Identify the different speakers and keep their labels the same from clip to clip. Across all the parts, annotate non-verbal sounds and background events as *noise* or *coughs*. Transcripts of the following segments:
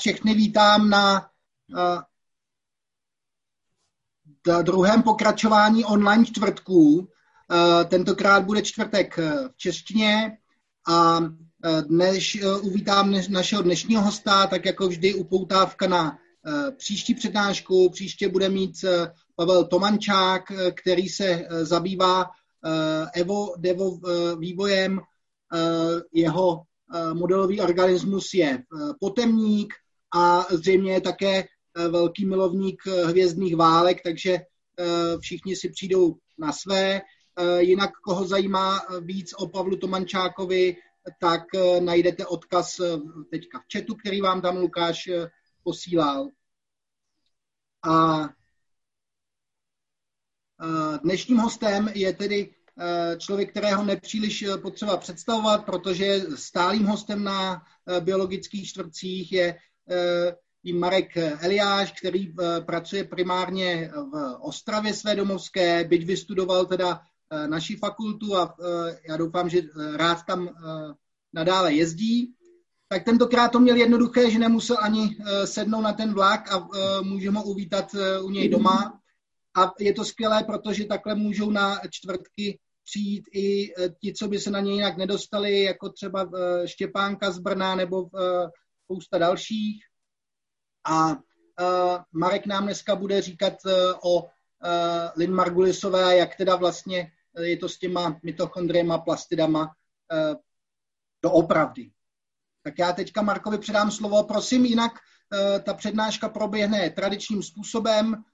Speaker 1: všechny vítám na druhém pokračování online čtvrtků. Tentokrát bude čtvrtek v češtině a dnes uvítám našeho dnešního hosta, tak jako vždy upoutávka na příští přednášku. Příště bude mít Pavel Tomančák, který se zabývá Evo Devo vývojem. Jeho modelový organismus je potemník a zřejmě je také velký milovník hvězdných válek, takže všichni si přijdou na své. Jinak, koho zajímá víc o Pavlu Tomančákovi, tak najdete odkaz teďka v chatu, který vám tam Lukáš posílal. A dnešním hostem je tedy člověk, kterého nepříliš potřeba představovat, protože stálým hostem na biologických čtvrtcích, je i Marek Eliáš, který pracuje primárně v Ostravě své domovské, byť vystudoval teda naší fakultu a já doufám, že rád tam nadále jezdí. Tak tentokrát to měl jednoduché, že nemusel ani sednout na ten vlak a můžeme ho uvítat u něj doma. A je to skvělé, protože takhle můžou na čtvrtky přijít i ti, co by se na něj jinak nedostali, jako třeba Štěpánka z Brna nebo spousta dalších. A Marek nám dneska bude říkat o Lynn Margulisové, jak teda vlastně je to s těma mitochondriema, plastidama doopravdy. Tak já teďka Markovi předám slovo. Prosím, jinak ta přednáška proběhne tradičním způsobem,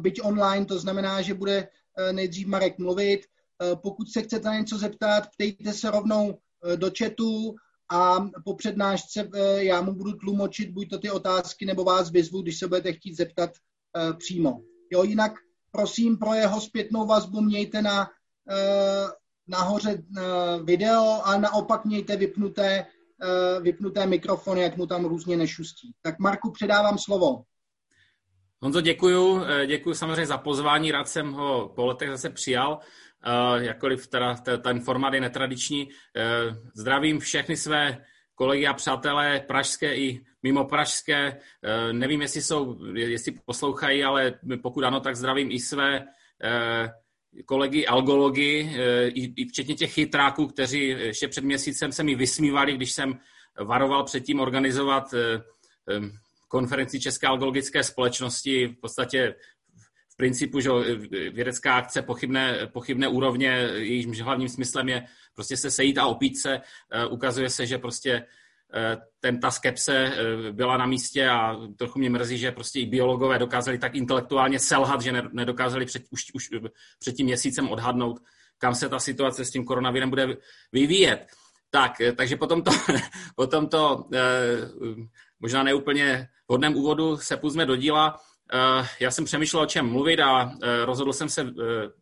Speaker 1: byť online, to znamená, že bude nejdřív Marek mluvit. Pokud se chcete na něco zeptat, ptejte se rovnou do chatu a po přednášce já mu budu tlumočit buď to ty otázky, nebo vás vyzvu, když se budete chtít zeptat přímo. Jo, jinak prosím pro jeho zpětnou vazbu mějte na nahoře video a naopak mějte vypnuté, vypnuté mikrofony, jak mu tam různě nešustí. Tak Marku, předávám slovo.
Speaker 2: Honzo, děkuju. Děkuju samozřejmě za pozvání, rád jsem ho po letech zase přijal, jakkoliv teda ten formát je netradiční. Zdravím všechny své kolegy a přátelé pražské i mimo pražské. Nevím, jestli, jsou, jestli poslouchají, ale pokud ano, tak zdravím i své kolegy algology, i, včetně těch chytráků, kteří ještě před měsícem se mi vysmívali, když jsem varoval předtím organizovat konferenci České algologické společnosti v podstatě principu, že vědecká akce pochybné, pochybné úrovně, jejíž hlavním smyslem je prostě se sejít a opít se. Ukazuje se, že prostě ten, ta skepse byla na místě a trochu mě mrzí, že prostě i biologové dokázali tak intelektuálně selhat, že nedokázali před, už, už před tím měsícem odhadnout, kam se ta situace s tím koronavirem bude vyvíjet. Tak, takže potom to, *laughs* potom to možná neúplně vhodném úvodu se půjme do díla. Já jsem přemýšlel, o čem mluvit a rozhodl jsem se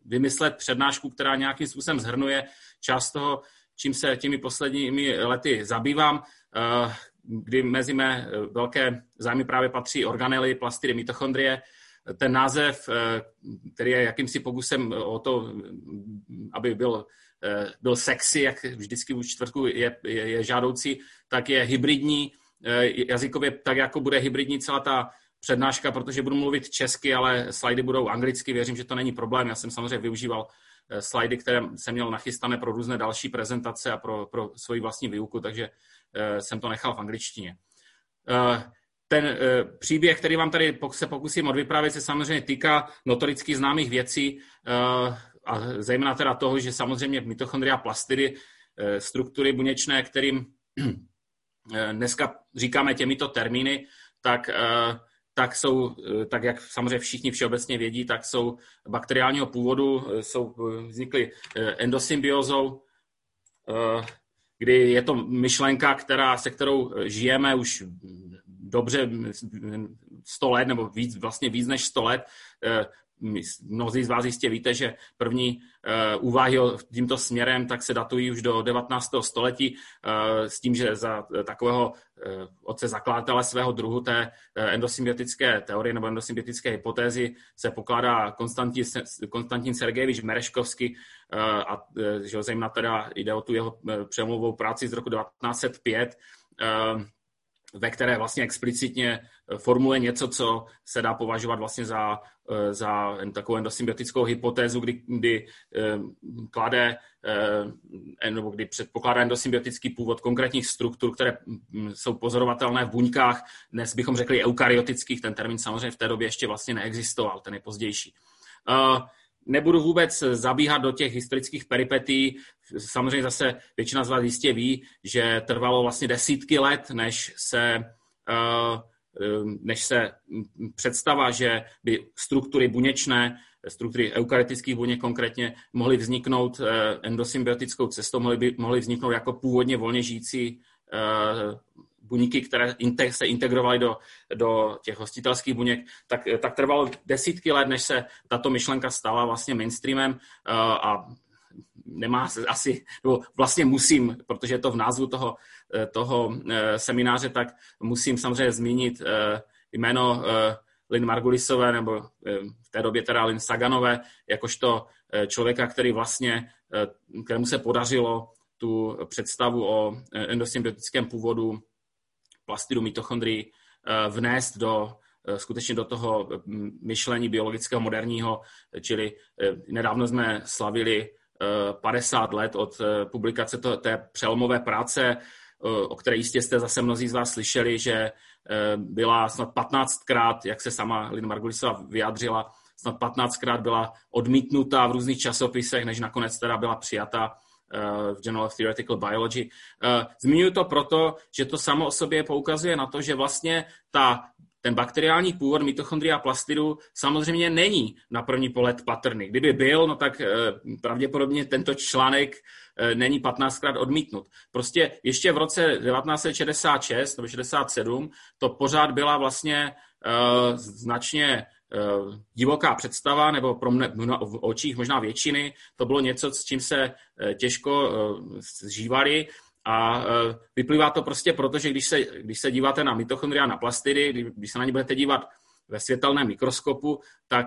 Speaker 2: vymyslet přednášku, která nějakým způsobem zhrnuje část toho, čím se těmi posledními lety zabývám, kdy mezi mé velké zájmy právě patří organely, plastidy, mitochondrie. Ten název, který je jakýmsi pokusem o to, aby byl, byl sexy, jak vždycky u čtvrtku je, je, je žádoucí, tak je hybridní, jazykově tak, jako bude hybridní celá ta přednáška, protože budu mluvit česky, ale slajdy budou anglicky, věřím, že to není problém. Já jsem samozřejmě využíval slajdy, které jsem měl nachystané pro různé další prezentace a pro, pro svoji vlastní výuku, takže jsem to nechal v angličtině. Ten příběh, který vám tady se pokusím odvyprávět, se samozřejmě týká notoricky známých věcí a zejména teda toho, že samozřejmě mitochondria plastidy, struktury buněčné, kterým dneska říkáme těmito termíny, tak, tak jsou, tak jak samozřejmě všichni všeobecně vědí, tak jsou bakteriálního původu, jsou vznikly endosymbiózou, kdy je to myšlenka, která, se kterou žijeme už dobře 100 let, nebo víc, vlastně víc než 100 let mnozí z vás jistě víte, že první úvahy tímto směrem tak se datují už do 19. století s tím, že za takového otce zakladatele svého druhu té endosymbiotické teorie nebo endosymbiotické hypotézy se pokládá Konstantin, Konstantin Sergejevič Mereškovský a že zejména teda jde o tu jeho přemluvou práci z roku 1905 ve které vlastně explicitně formuluje něco, co se dá považovat vlastně za, za takovou endosymbiotickou hypotézu, kdy, kdy klade nebo kdy předpokládá endosymbiotický původ konkrétních struktur, které mm, jsou pozorovatelné v buňkách. Dnes bychom řekli eukaryotických, ten termín samozřejmě v té době ještě vlastně neexistoval, ten je pozdější. Nebudu vůbec zabíhat do těch historických peripetí. Samozřejmě zase většina z vás jistě ví, že trvalo vlastně desítky let, než se, eh, než se představa, že by struktury buněčné, struktury eukarytických buněk konkrétně, mohly vzniknout eh, endosymbiotickou cestou, mohly, by, mohly vzniknout jako původně volně žijící eh, buňky, které se integrovaly do, do těch hostitelských buněk, tak, tak trvalo desítky let, než se tato myšlenka stala vlastně mainstreamem uh, a nemá se asi, nebo vlastně musím, protože je to v názvu toho, eh, toho eh, semináře, tak musím samozřejmě zmínit jméno Lynn Margulisové, nebo v té době teda Lynn Saganové, jakožto člověka, který vlastně, kterému se podařilo tu představu o endosymbiotickém původu plastidu mitochondrií eh, vnést do eh, skutečně do toho mm, myšlení biologického moderního, čili eh, nedávno jsme slavili 50 let od publikace té přelomové práce, o které jistě jste zase mnozí z vás slyšeli, že byla snad 15krát, jak se sama Lina Margulisová vyjádřila, snad 15krát byla odmítnutá v různých časopisech, než nakonec teda byla přijata v Journal of Theoretical Biology. Eh, zmiňuji to proto, že to samo o sobě poukazuje na to, že vlastně ta ten bakteriální původ mitochondria plastidu samozřejmě není na první pohled patrný. Kdyby byl, no tak eh, pravděpodobně tento článek není 15krát odmítnut. Prostě ještě v roce 1966 nebo 67 to pořád byla vlastně značně Eh, divoká představa, nebo pro mne, v očích možná většiny, to bylo něco, s čím se eh, těžko eh, zžívali a vyplývá to prostě proto, že když se, když se díváte na mitochondria, na plastidy, když se na ně budete dívat ve světelném mikroskopu, tak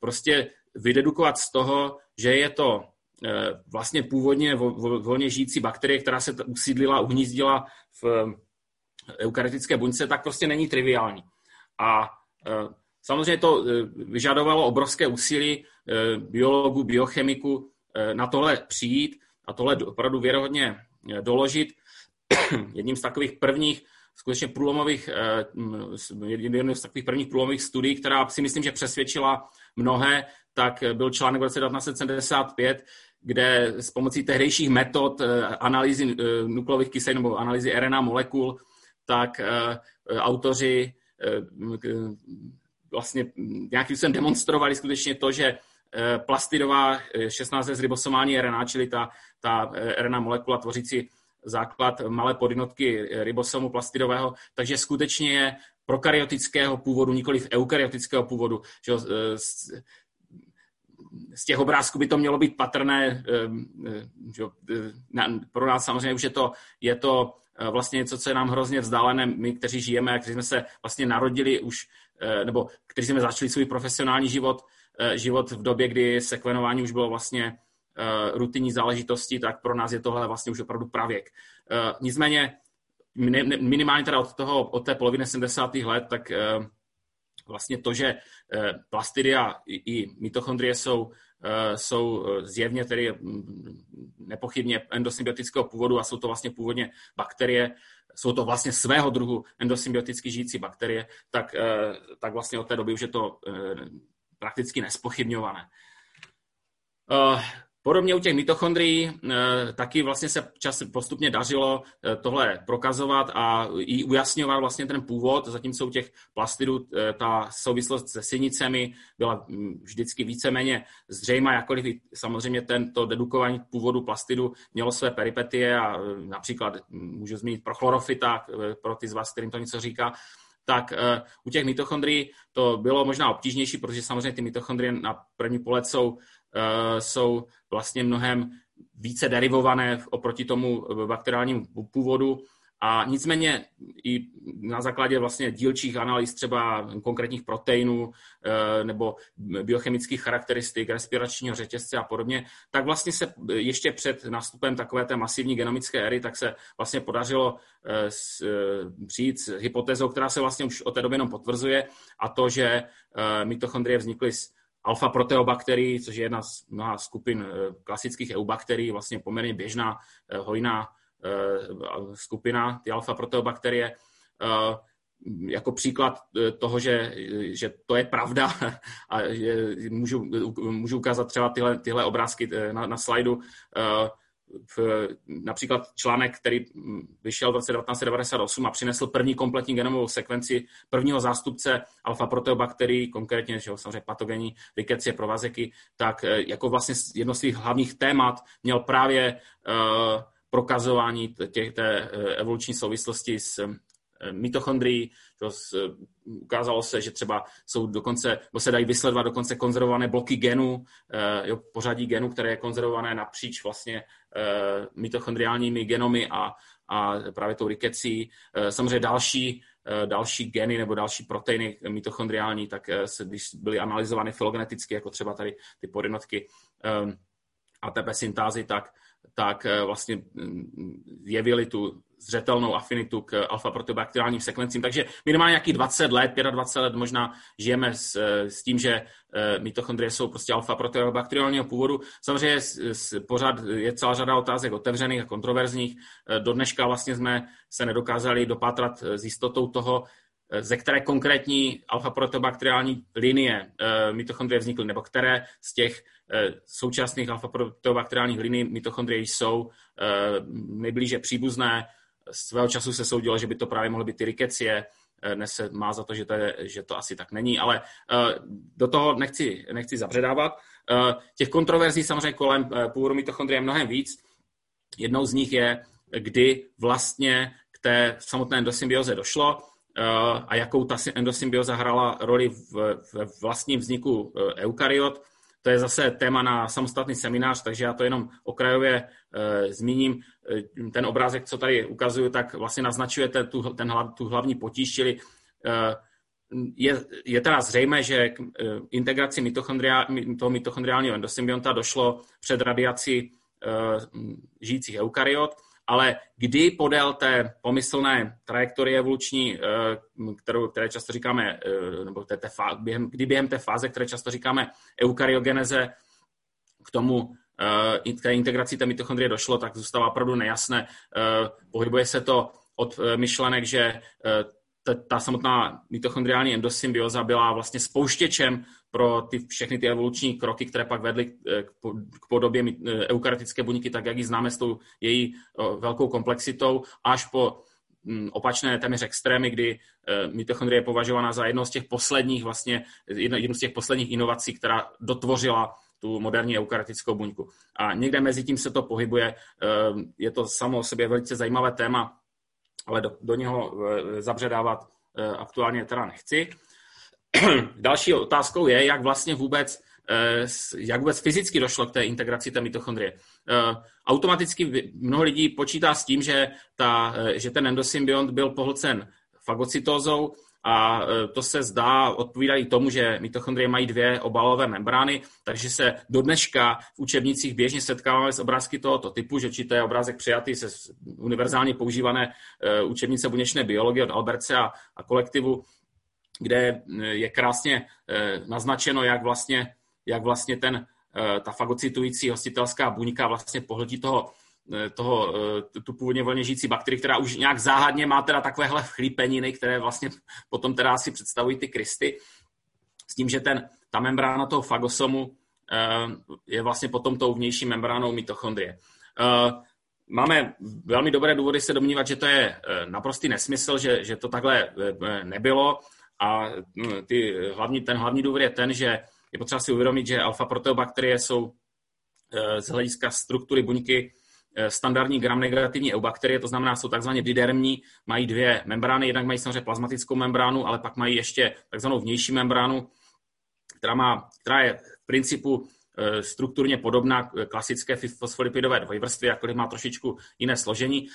Speaker 2: prostě vydedukovat z toho, že je to vlastně původně volně žijící bakterie, která se usídlila, uhnízdila v eukarytické buňce, tak prostě není triviální. A Samozřejmě to eh, vyžadovalo obrovské úsilí eh, biologů, biochemiků eh, na tohle přijít a tohle opravdu věrohodně doložit. *clears throat* Jedním z takových prvních skutečně průlomových, jedním z takových prvních průlomových studií, která si myslím, že přesvědčila mnohé, tak byl článek v roce 1975, kde s pomocí tehdejších metod analýzy nukleových kyselin nebo analýzy RNA molekul, tak autoři vlastně nějakým způsobem demonstrovali skutečně to, že eh, plastidová 16 z ribosomální RNA, čili ta, ta eh, RNA molekula tvořící základ malé podjednotky ribosomu plastidového, takže skutečně je prokaryotického původu, nikoli v eukaryotického původu. Že eh, z, z těch obrázků by to mělo být patrné, že pro nás samozřejmě už je to, je to vlastně něco, co je nám hrozně vzdálené, my, kteří žijeme, kteří jsme se vlastně narodili už Eh, nebo kteří jsme začali svůj profesionální život, eh, život v době, kdy sekvenování už bylo vlastně eh, rutinní záležitostí, tak pro nás je tohle vlastně už opravdu pravěk. Nicméně minimálně teda od, toho, od té poloviny 70. let, tak vlastně to, že plastidy a i mitochondrie jsou, jsou zjevně tedy mm, nepochybně endosymbiotického původu a jsou to vlastně původně bakterie, jsou to vlastně svého druhu endosymbioticky žijící bakterie, tak, eh, tak vlastně od té doby už je to eh, prakticky nespochybňované. Podobně u těch mitochondrií eh, taky vlastně se čas postupně dařilo eh, tohle prokazovat a i ujasňovat vlastně ten původ, zatímco u těch plastidů eh, ta souvislost se synicemi byla hm, vždycky víceméně zřejmá, jakkoliv samozřejmě tento dedukování původu plastidu mělo své peripetie a například můžu zmínit pro chlorofita, pro ty z vás, kterým to něco říká, tak u těch mitochondrií to bylo možná obtížnější, protože samozřejmě ty mitochondrie na první pohled jsou Eh, jsou vlastně mnohem více derivované oproti tomu bakteriálnímu původu A nicméně i na základě vlastně dílčích analýz třeba konkrétních proteinů eh, nebo biochemických charakteristik, respiračního řetězce a podobně, tak vlastně se ještě před nástupem takové té masivní genomické éry, tak se vlastně podařilo eh, eh, přijít s hypotézou, která se vlastně už od té doby jenom potvrzuje, a to, že mitochondrie vznikly z alfa proteobakterií, což je jedna z mnoha skupin klasických eubakterií, vlastně poměrně běžná, hojná Eh, skupina, ty alfa proteobakterie, eh, jako příklad eh, toho, že, že to je pravda *laughs* a že můžu, můžu ukázat třeba tyhle, tyhle obrázky na, na slajdu. V, například článek, který vyšel v roce 1998 a přinesl první kompletní genomovou sekvenci prvního zástupce alfa proteobakterií, konkrétně že samozřejmě patogenní rikecie provazeky, tak jako vlastně jedno z svých hlavních témat měl právě uh, prokazování těch, té eh, evoluční souvislosti s eh, mitochondrií. To s, ukázalo se, že třeba jsou dokonce, bo se dají vysledovat dokonce konzervované bloky genů, eh, jo, pořadí genů, které je konzervované napříč vlastně mitochondriálními genomy a, a právě tou rikecí. Samozřejmě další, další geny nebo další proteiny mitochondriální, tak se, když byly analyzovány filogeneticky, jako třeba tady ty podjednotky ATP syntázy, tak tak eh, vlastně mm, jevili tu zřetelnou afinitu k alfa-proteobakteriálním sekvencím. Takže minimálně nějakých 20 let, 25 let možná žijeme s, eh, s tím, že eh, mitochondrie jsou prostě alfa-proteobakteriálního původu. Samozřejmě pořád je celá řada otázek otevřených a kontroverzních. Do dneška vlastně jsme se nedokázali dopátrat s jistotou toho, ze které konkrétní alfa-proteobakteriální linie mitochondrie vznikly, nebo které z těch Eh, současných alfa-proteobakteriálních liní mitochondrie jsou eh, nejblíže příbuzné. Svého času se soudilo, že by to právě mohly být ty rikecie, eh, dnes se má za to, že to, je, že to asi tak není, ale do toho nechci, nechci zabředávat. Těch kontroverzí samozřejmě kolem původu mitochondrie je mnohem víc. Jednou z nich je, kdy vlastně k té samotné endosymbioze došlo a jakou ta endosymbioza hrála roli v, vlastním vzniku eukaryot to je zase téma na samostatný seminář, takže já to jenom okrajově e, zmíním. Ten obrázek, co tady ukazuju, tak vlastně naznačuje tu, ten, tu hlavní potíž, čili je, je teda zřejmé, že k integraci mitochondria, toho mitochondriálního endosymbionta došlo před radiací žijících eukaryot, ale kdy podél té pomyslné trajektorie evoluční, eh, kterou, které často říkáme, eh, nebo té, té fá, během, kdy během té fáze, které často říkáme eukaryogeneze, k tomu eh, k té integraci té mitochondrie došlo, tak zůstává opravdu nejasné. Pohybuje se to od myšlenek, že ta, ta samotná mitochondriální endosymbioza byla vlastně spouštěčem pro ty, všechny ty evoluční kroky, které pak vedly eh, k podobě eh, eukarytické buňky, tak jak ji známe s tou její velkou komplexitou, až po mm, opačné téměř extrémy, kdy eh, mitochondrie je považovaná za jedno z těch posledních vlastně, jednu z těch posledních inovací, která dotvořila tu moderní eukarytickou buňku. A někde mezi tím se to pohybuje. Je to samo o sobě velice zajímavé téma, ale do, do něho zabředávat aktuálně teda nechci. *clears throat* Další otázkou je, jak vlastně vůbec eh, jak vůbec fyzicky došlo k té integraci té mitochondrie. Eh, automaticky mnoho lidí počítá s tím, že, ta, eh, že ten endosymbiont byl pohlcen fagocytózou a to se zdá odpovídají tomu, že mitochondrie mají dvě obalové membrány, takže se do dneška v učebnicích běžně setkáváme s obrázky tohoto typu, že či to je obrázek přijatý se univerzálně používané učebnice buněčné biologie od Alberce a, a kolektivu, kde eh, je krásně eh, naznačeno, jak vlastně, jak vlastně ten, eh, ta fagocitující hostitelská buňka vlastně pohltí toho, toho, tu původně volně žijící bakterii, která už nějak záhadně má teda takovéhle chlípeniny, které vlastně *laughs* potom teda asi představují ty krysty, s tím, že ten, ta membrána toho fagosomu je vlastně potom tou vnější membránou mitochondrie. Máme velmi dobré důvody se domnívat, že to je naprostý nesmysl, že, že to takhle nebylo. A no, ty hlavní, ten hlavní důvod je ten, že je potřeba si uvědomit, že alfa-proteobakterie jsou eh, z hlediska struktury buňky eh, standardní gram-negativní eubakterie, to znamená, jsou takzvaně didermní, mají dvě membrány, jednak mají samozřejmě plazmatickou membránu, ale pak mají ještě takzvanou vnější membránu, která, má, která je v principu eh, strukturně podobná klasické fosfolipidové dvojvrstvy, jakkoliv má trošičku jiné složení.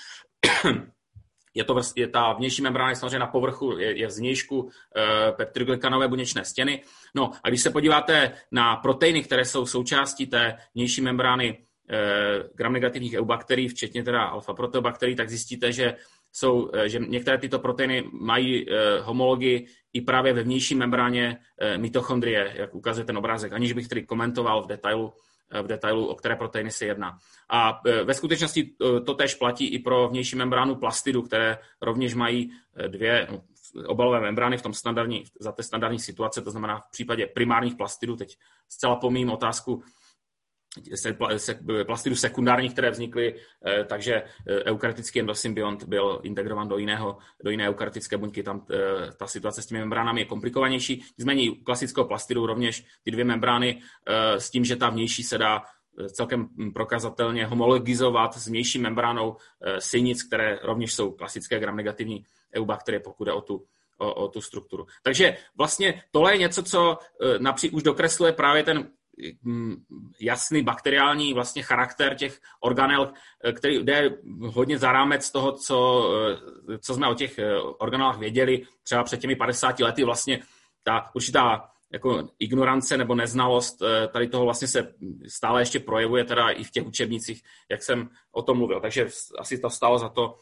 Speaker 2: Je to je ta vnější membrána samozřejmě na povrchu, je, je zvnějšku e, peptidoglykanové buněčné stěny. No a když se podíváte na proteiny, které jsou součástí té vnější membrány e, gram-negativních eubakterií, včetně teda alfa-proteobakterií, tak zjistíte, že jsou, e, že některé tyto proteiny mají homologii i právě ve vnější membráně mitochondrie, jak ukazuje ten obrázek, aniž bych tedy komentoval v detailu v detailu, o které proteiny se jedná. A e, ve skutečnosti e, to tež platí i pro vnější membránu plastidu, které rovněž mají dvě no, obalové membrány v tom standardní, za té standardní situace, to znamená v případě primárních plastidů, teď zcela pomím otázku se, plastidů sekundárních, které vznikly, eh, takže eh, eukaryotický endosymbiont byl integrovan do, jiného, do jiné eukaryotické buňky. Tam eh, ta situace s těmi membránami je komplikovanější. Nicméně u klasického plastidu rovněž ty dvě membrány s tím, že ta vnější se dá celkem prokazatelně homologizovat s vnější membránou synic, které rovněž jsou klasické gram-negativní eubakterie, pokud jde o tu, o, o tu strukturu. Takže vlastně tohle je něco, co například už dokresluje právě ten jasný bakteriální vlastně charakter těch organel, eh, který jde hodně za rámec toho, co, eh, co jsme o těch eh, organelách věděli třeba před těmi 50 lety vlastně ta určitá jako ignorance nebo neznalost tady toho vlastně se stále ještě projevuje teda i v těch učebnicích, jak jsem o tom mluvil. Takže asi to stalo za to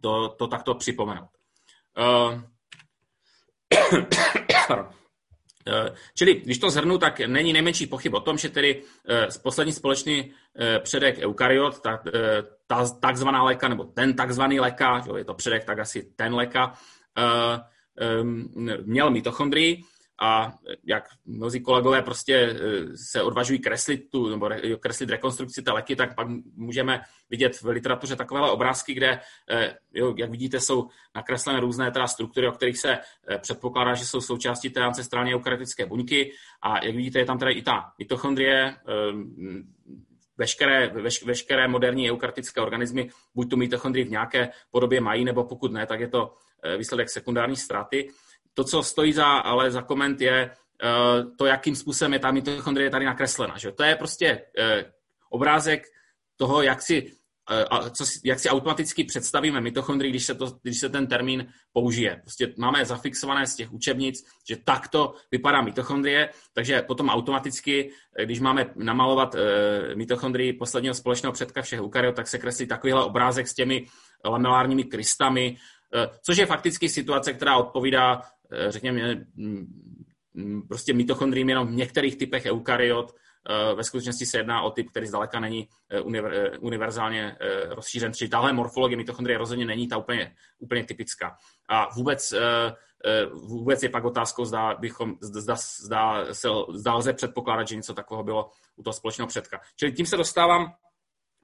Speaker 2: to, to takto připomenout. *coughs* Uh, čili, když to zhrnu, tak není nejmenší pochyb o tom, že tedy eh, poslední společný eh, předek eukaryot, ta, ta takzvaná léka, nebo ten takzvaný léka, je to předek, tak asi ten léka, měl mitochondrii, a jak mnozí kolegové prostě e, se odvažují kreslit tu, nebo kreslit rekonstrukci té leky, tak pak můžeme vidět v literatuře takovéhle obrázky, kde, e, jo, jak vidíte, jsou nakreslené různé teda struktury, o kterých se e, předpokládá, že jsou součástí té ancestrální eukaryotické buňky. A jak vidíte, je tam teda i ta mitochondrie, veškeré, veš, veškeré moderní eukaryotické organismy buď tu mitochondrii v nějaké podobě mají, nebo pokud ne, tak je to výsledek sekundární ztráty. To, co stojí za, ale za koment, je uh, to, jakým způsobem je ta mitochondrie tady nakreslena. Že? To je prostě uh, obrázek toho, jak si, uh, co, jak si automaticky představíme mitochondrii, když se, to, když se ten termín použije. Prostě máme zafixované z těch učebnic, že takto vypadá mitochondrie, takže potom automaticky, když máme namalovat mitochondrii posledního společného předka všech eukaryot, tak se kreslí takovýhle obrázek s těmi lamelárními krystami, což je fakticky situace, která odpovídá Eh, řekněme, mm, mm, prostě mitochondriím jenom v některých typech eukaryot. Eh, ve skutečnosti se jedná o typ, který zdaleka není eh, univerzálně rozšířen. Čili tahle morfologie mitochondrie rozhodně není ta úplně, úplně typická. A vůbec, vůbec je pak otázkou, zda, bychom, zda, zda, se, zda lze předpokládat, že něco takového bylo u toho společného předka. Čili tím se dostávám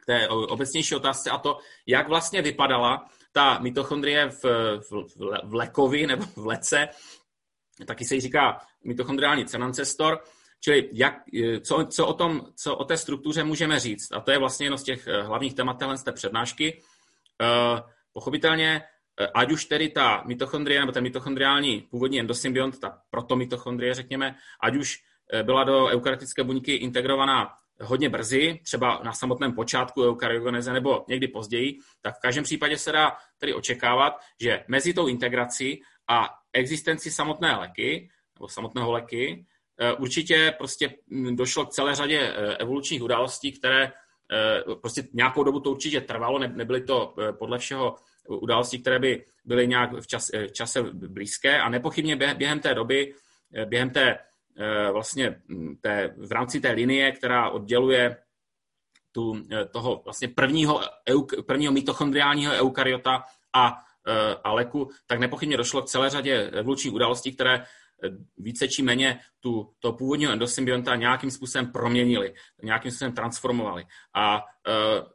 Speaker 2: k té obecnější otázce a to, jak vlastně vypadala ta mitochondrie v, v, v lekovi nebo v lece, taky se jí říká mitochondriální cenancestor, čili jak, co, co, o tom, co o té struktuře můžeme říct. A to je vlastně jedno z těch eh, hlavních témat z té přednášky. Uh, pochopitelně, eh, ať už tedy ta mitochondrie nebo ten mitochondriální původní endosymbiont, ta protomitochondrie, řekněme, ať už byla do eukaryotické buňky integrovaná hodně brzy, třeba na samotném počátku eukaryogeneze nebo někdy později, tak v každém případě se dá tedy očekávat, že mezi tou integrací a existenci samotné leky, nebo samotného leky, eh, určitě prostě hm, došlo k celé řadě eh, evolučních událostí, které eh, prostě nějakou dobu to určitě trvalo, nebyly to podle všeho události, které by byly nějak v, čas, v čase blízké a nepochybně během té doby, během té vlastně hm, té, v rámci té linie, která odděluje tu, eh, toho vlastně prvního, prvního mitochondriálního eukaryota a, eh, a leku, tak nepochybně došlo k celé řadě evolučních událostí, které více či méně tu, to původního endosymbionta nějakým způsobem proměnili, nějakým způsobem transformovali. A uh,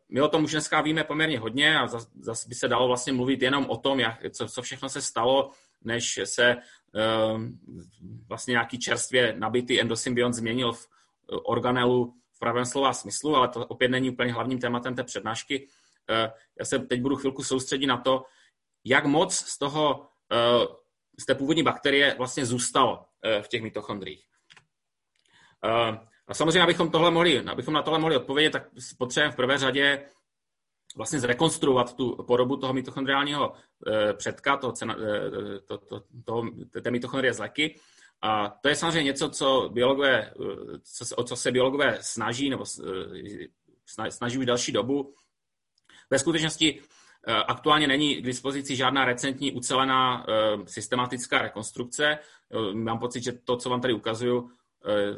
Speaker 2: my o tom už dneska víme poměrně hodně a zase zas by se dalo vlastně mluvit jenom o tom, jak, co, co všechno se stalo, než se vlastně nějaký čerstvě nabitý endosymbiont změnil v eh, organelu v pravém slova smyslu, ale to opět není úplně hlavním tématem té přednášky. Eh, já se teď budu chvilku soustředit na to, jak moc z toho, eh, z té původní bakterie vlastně zůstalo v těch mitochondriích. A samozřejmě, abychom, tohle mohli, abychom na tohle mohli odpovědět, tak potřebujeme v prvé řadě vlastně zrekonstruovat tu podobu toho mitochondriálního předka, toho, to, to, to, té mitochondrie z leky. A to je samozřejmě něco, co biologové, co, o co se biologové snaží, nebo snaží už další dobu. Ve skutečnosti Aktuálně není k dispozici žádná recentní ucelená systematická rekonstrukce. Mám pocit, že to, co vám tady ukazuju,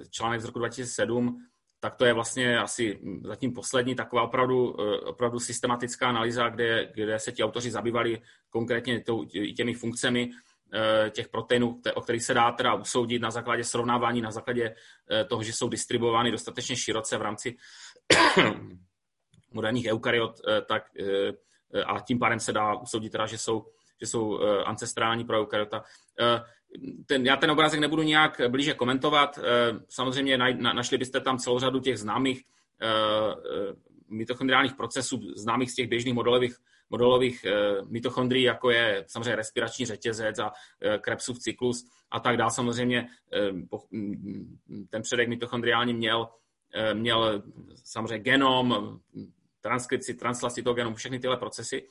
Speaker 2: článek z roku 2007, tak to je vlastně asi zatím poslední taková opravdu, eh, opravdu systematická analýza, kde, kde se ti autoři zabývali konkrétně těmi funkcemi eh, těch proteinů, o kterých se dá teda usoudit na základě srovnávání, na základě eh, toho, že jsou distribuovány dostatečně široce v rámci *clears throat* moderních eukaryot, tak a tím pádem se dá usoudit teda, že jsou, že jsou ancestrální pro eukaryota ten, já ten obrázek nebudu nějak blíže komentovat. Eh, samozřejmě našli byste tam celou řadu těch známých eh, eh, mitochondriálních procesů, známých z těch běžných modelových, modelových mitochondrií, jako je samozřejmě respirační řetězec a Krebsův cyklus a tak dále. Samozřejmě ten předek mitochondriální měl, měl samozřejmě genom, transkripci, translaci toho genomu, všechny tyhle procesy.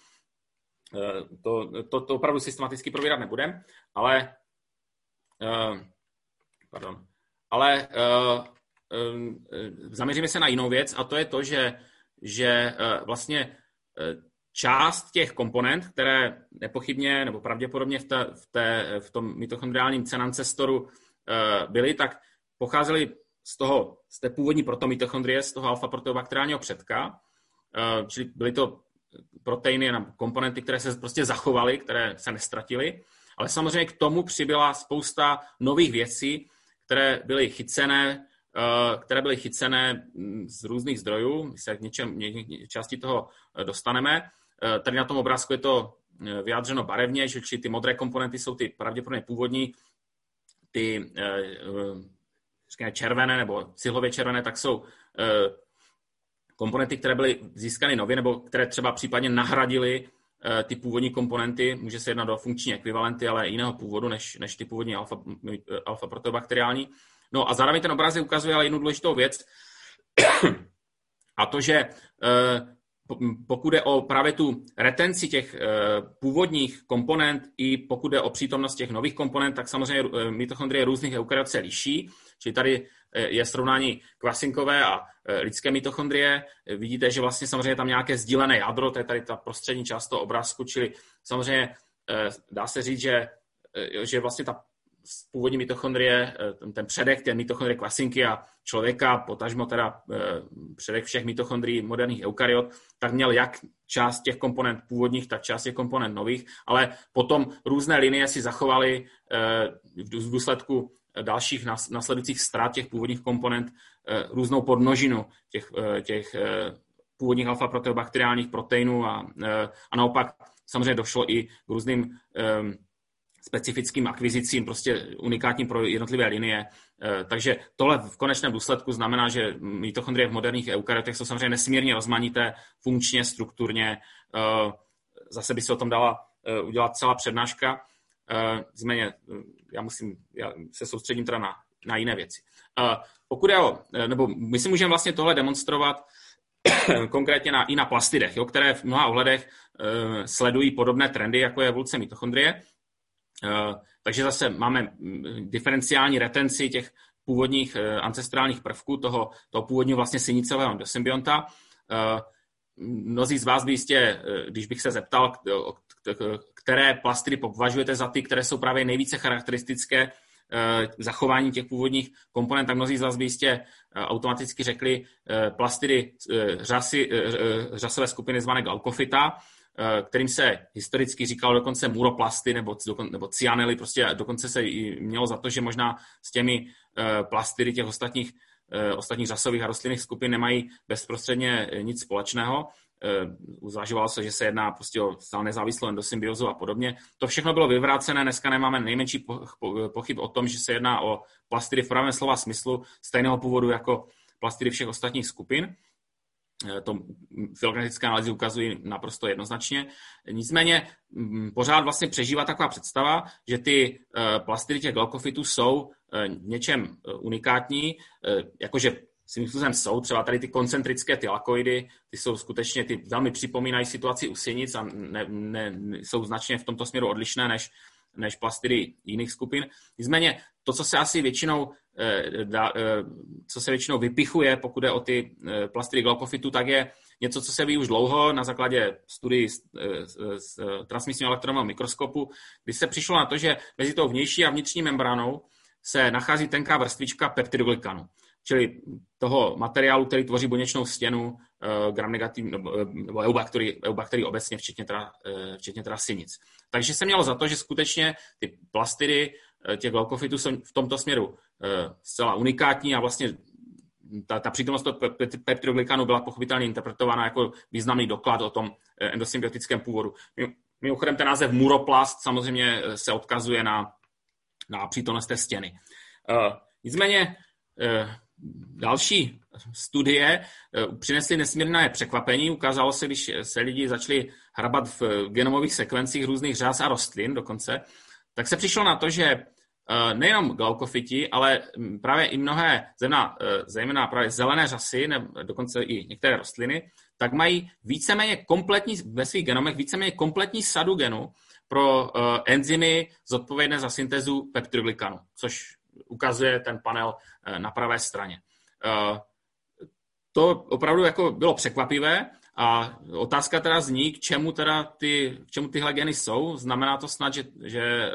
Speaker 2: To, to, to opravdu systematicky probírat nebudem, ale Uh, pardon. Ale uh, zaměříme se na jinou věc a to je to, že, že uh, vlastně uh, část těch komponent, které nepochybně nebo pravděpodobně v, té, v, té, v tom mitochondriálním cenancestoru uh, byly, tak pocházely z toho, z té původní protomitochondrie, z toho alfa-proteobakteriálního předka, uh, čili byly to proteiny a komponenty, které se prostě zachovaly, které se nestratily. Ale samozřejmě k tomu přibyla spousta nových věcí, které byly chycené, eh, které byly chycené mm, z různých zdrojů. My se k něčem, ně, části toho eh, dostaneme. Eh, tady na tom obrázku je to vyjádřeno barevně, že či ty modré komponenty jsou ty pravděpodobně původní, ty řekněme, červené nebo cihlově červené, tak jsou komponenty, které byly získány nově nebo které třeba případně nahradily ty původní komponenty, může se jednat o funkční ekvivalenty, ale jiného původu než, než ty původní alfa, eh, alfa protobakteriální. No a zároveň ten obrazek ukazuje ale jednu důležitou věc, *clears throat* a to, že eh, pokud je o právě tu retenci těch původních komponent i pokud je o přítomnost těch nových komponent, tak samozřejmě mitochondrie různých eukaryot se liší. Čili tady je srovnání kvasinkové a e, lidské mitochondrie. Vidíte, že vlastně samozřejmě tam nějaké sdílené jádro, to je tady ta prostřední část toho obrázku, čili samozřejmě e, dá se říct, že, e, že vlastně ta původní mitochondrie, ten předek té mitochondrie kvasinky a člověka, potažmo teda předek všech mitochondrií moderních eukaryot, tak měl jak část těch komponent původních, tak část těch komponent nových, ale potom různé linie si zachovaly v důsledku dalších nasledujících ztrát těch původních komponent eh, různou podnožinu těch, eh, těch eh, původních alfa-proteobakteriálních proteinů a, a naopak samozřejmě došlo i k různým specifickým akvizicím, prostě unikátním pro jednotlivé linie. Takže tohle v konečném důsledku znamená, že mitochondrie v moderních eukaryotech jsou samozřejmě nesmírně rozmanité, funkčně, strukturně. Zase by se o tom dala udělat celá přednáška. Nicméně já musím, já se soustředím teda na, na jiné věci. Pokud je o, nebo my si můžeme vlastně tohle demonstrovat *coughs* konkrétně na, i na plastidech, jo, které v mnoha ohledech sledují podobné trendy, jako je evoluce mitochondrie. Uh, takže zase máme mm, diferenciální retenci těch původních uh, ancestrálních prvků, toho, toho původního vlastně synicového endosymbionta. Uh, mnozí z vás by jistě, když bych se zeptal, které plastidy považujete za ty, které jsou právě nejvíce charakteristické eh, zachování těch původních komponent, tak mnozí z vás by jistě eh, automaticky řekli eh, plastidy řasy, řasové skupiny zvané glaukofita, kterým se historicky říkalo dokonce muroplasty nebo, nebo cyanely, prostě dokonce se mělo za to, že možná s těmi plastidy těch ostatních, ostatních řasových a rostlinných skupin nemají bezprostředně nic společného. Eh, Zvažovalo se, že se jedná prostě o stále nezávislou endosymbiozu a podobně. To všechno bylo vyvrácené, dneska nemáme nejmenší pochyb o tom, že se jedná o plastidy v pravém slova smyslu stejného původu jako plastidy všech ostatních skupin. Eh, to filogenetické analýzy ukazují naprosto jednoznačně. Nicméně mm, pořád vlastně přežívá taková představa, že ty eh, plastidy těch glaukofitů jsou něčem unikátní, jakože svým způsobem jsou. Třeba tady ty koncentrické tylakoidy, ty jsou skutečně, ty velmi připomínají situaci u synic a ne, ne, jsou značně v tomto směru odlišné než, než plastidy jiných skupin. Nicméně to, co se asi většinou, eh, eh, co se většinou vypichuje, pokud je o ty eh, plastidy glaukofitu, tak je něco, co se ví už dlouho na základě studií z, z, transmisního elektronového mikroskopu, kdy se přišlo na to, že mezi tou vnější a vnitřní membránou se nachází tenká vrstvička peptidoglikanu, čili toho materiálu, který tvoří buněčnou stěnu gram negativ, nebo, nebo eubakterii, eubakterii obecně, včetně teda, včetně teda synic. Takže se mělo za to, že skutečně ty plastidy Eh, těch velkofitů jsou v tomto směru eh, zcela unikátní a vlastně ta, ta přítomnost peptidoglikanu byla pochopitelně interpretována jako významný doklad o tom eh, endosymbiotickém původu. Mimochodem ten název muroplast samozřejmě se odkazuje na, na přítomnost té stěny. Nicméně další studie přinesly nesmírné překvapení. Ukázalo se, když se lidi začali hrabat v genomových sekvencích různých řas a rostlin dokonce, tak se přišlo na to, že eh, nejenom glaukofiti, ale právě i mnohé, zejména, eh, zejména právě zelené řasy, nebo dokonce i některé rostliny, tak mají víceméně kompletní, ve svých genomech víceméně kompletní sadu genů pro enzymy zodpovědné za syntézu peptidoglikanu, což ukazuje ten panel uh, na pravé straně. Uh, to opravdu jako bylo překvapivé a otázka teda zní, k čemu teda ty, k čemu tyhle geny jsou. Znamená to snad, že, že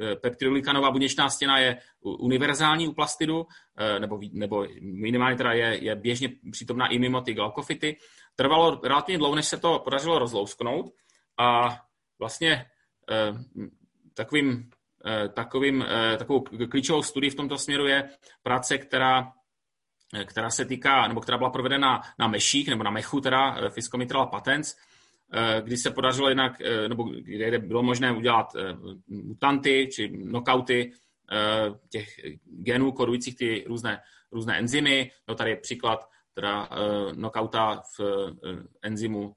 Speaker 2: eh, peptidoglikanová buněčná stěna je univerzální u plastidu, eh, nebo, nebo minimálně teda je, je běžně přítomná i mimo ty glaukofity. Trvalo relativně dlouho, než se to podařilo rozlousknout a vlastně eh, takovým, takovým, takovou klíčovou studií v tomto směru je práce, která Eh, která se týká, nebo která byla provedena na meších, nebo na mechu, teda eh, Fiscomitral Patents, eh, kdy se podařilo jednak, nebo kde bylo možné udělat mutanty či knockouty těch genů kodujících ty různé, různé enzymy. No tady je příklad teda knockouta v enzymu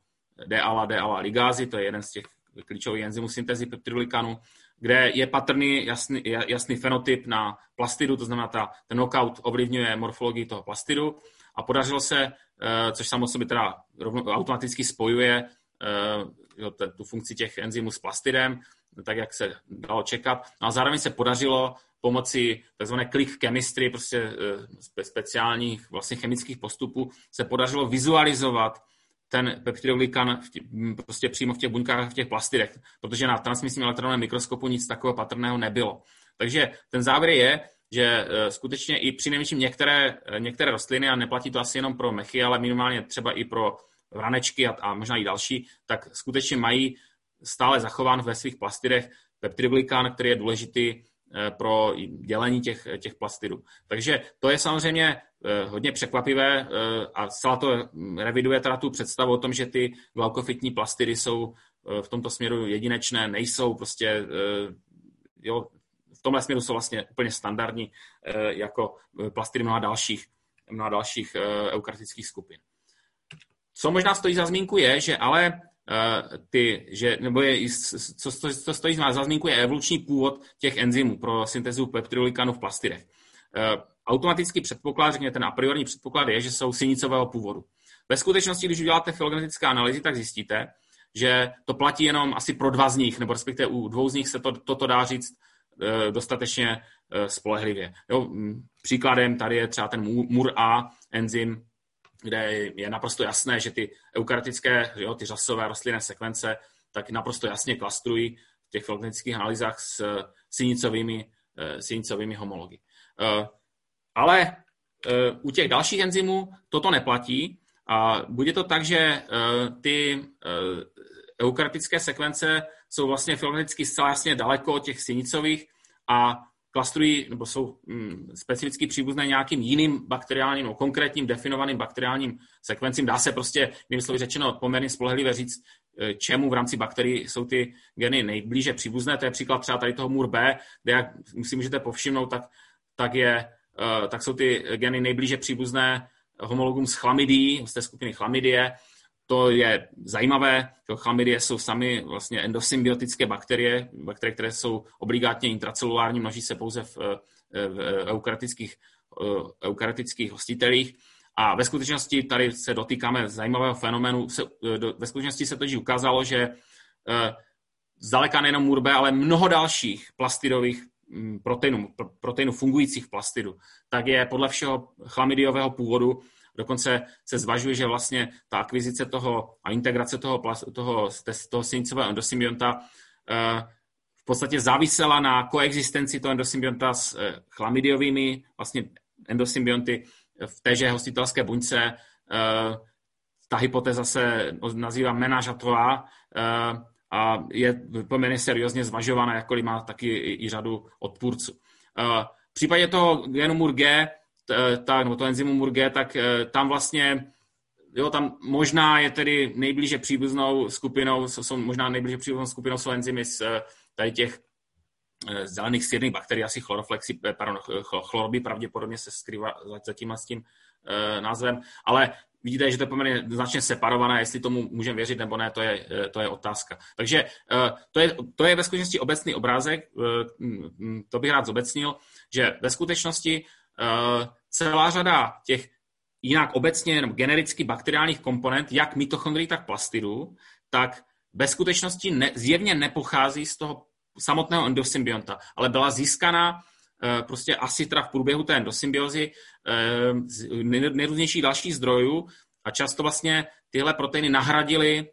Speaker 2: DALA, DALA ligázy, to je jeden z těch klíčových enzymů syntézy peptidoglikanu kde je patrný jasný, jasný fenotyp na plastidu, to znamená, ta, ten knockout ovlivňuje morfologii toho plastidu a podařilo se, eh, což samozřejmě teda rovno, automaticky spojuje eh, tu funkci těch enzymů s plastidem, tak jak se dalo čekat. No a zároveň se podařilo pomocí tzv. click chemistry, prostě eh, speciálních vlastně chemických postupů, se podařilo vizualizovat ten peptidoglikan prostě přímo v těch buňkách, v těch plastidech, protože na transmisním elektronovém mikroskopu nic takového patrného nebylo. Takže ten závěr je, že e, skutečně i při nejmenším některé, e, některé rostliny, a neplatí to asi jenom pro mechy, ale minimálně třeba i pro vranečky a, a možná i další, tak skutečně mají stále zachován ve svých plastidech peptidoglikán, který je důležitý pro dělení těch, těch plastidů. Takže to je samozřejmě eh, hodně překvapivé eh, a zcela to reviduje teda tu představu o tom, že ty glaukofitní plastidy jsou v tomto směru jedinečné, nejsou prostě, jo, v tomhle směru jsou vlastně úplně standardní jako plastidy mnoha dalších, mnoha dalších eukaryotických skupin. Co možná stojí za zmínku je, že ale Eh, ty, že, nebo je, co, co, co stojí za zmínku, je evoluční původ těch enzymů pro syntézu peptidolikanu v plastidech. Eh, automatický předpoklad, řekněme, ten a priori předpoklad je, že jsou synicového původu. Ve skutečnosti, když uděláte filogenetické analýzy, tak zjistíte, že to platí jenom asi pro dva z nich, nebo respektive u dvou z nich se to, toto dá říct eh, dostatečně spolehlivě. Jo, příkladem tady je třeba ten MUR-A enzym, kde je naprosto jasné, že ty eukaryotické, jo, ty řasové rostlinné sekvence tak naprosto jasně klastrují v těch filogenických analýzách s synicovými, eh, synicovými homology. Eh, ale eh, u těch dalších enzymů toto neplatí a bude to tak, že ty eukaryotické sekvence jsou vlastně filogenicky zcela jasně daleko od těch synicových a klastrují nebo jsou mm, specificky příbuzné nějakým jiným bakteriálním nebo konkrétním definovaným bakteriálním sekvencím. Dá se prostě, myslím řečeno, poměrně spolehlivě říct, eh, čemu v rámci bakterií jsou ty geny nejblíže příbuzné. To je příklad třeba tady toho MUR B, kde, jak si můžete povšimnout, tak, tak, je, eh, tak jsou ty geny nejblíže příbuzné homologům z chlamidí, z té skupiny chlamidie, to je zajímavé, že chlamydie jsou sami vlastně endosymbiotické bakterie, bakterie, které jsou obligátně intracelulární, množí se pouze v, v eukaryotických eukarytických hostitelích. A ve skutečnosti tady se dotýkáme zajímavého fenoménu. Se, ve skutečnosti se totiž ukázalo, že zdaleka nejenom Murbe, ale mnoho dalších plastidových mm, proteinů, proteinů fungujících v plastidu, tak je podle všeho chlamidiového původu. Dokonce se zvažuje, že vlastně ta akvizice toho a integrace toho, toho, toho synicového endosymbionta eh, v podstatě závisela na koexistenci toho endosymbionta s eh, chlamidiovými vlastně endosymbionty v téže hostitelské buňce. Eh, ta hypotéza se nazývá menáž a je poměrně seriózně zvažovaná, jakkoliv má taky i, řadu odpůrců. V případě toho genu MURG, ta, nebo to enzymu MURG, tak e, tam vlastně Jo, tam možná je tedy nejblíže příbuznou skupinou, jsou možná nejblíže příbuznou skupinou jsou enzymy z e, tady těch zelených sírných bakterií, asi chloroflexy, pardon, chloroby pravděpodobně se skrývá za tím a s tím názvem, ale vidíte, že to je poměrně značně separované, jestli tomu můžeme věřit nebo ne, to je, eh, to je otázka. Takže eh, to je, to je ve skutečnosti obecný obrázek, eh, to bych rád zobecnil, že ve skutečnosti celá řada těch jinak obecně nebo genericky bakteriálních komponent, jak mitochondrií, tak plastidů, tak ve skutečnosti ne, zjevně nepochází z toho samotného endosymbionta, ale byla získaná Eh, prostě asi teda v průběhu té endosymbiozy eh, nejrůznějších dalších zdrojů a často vlastně tyhle proteiny nahradily,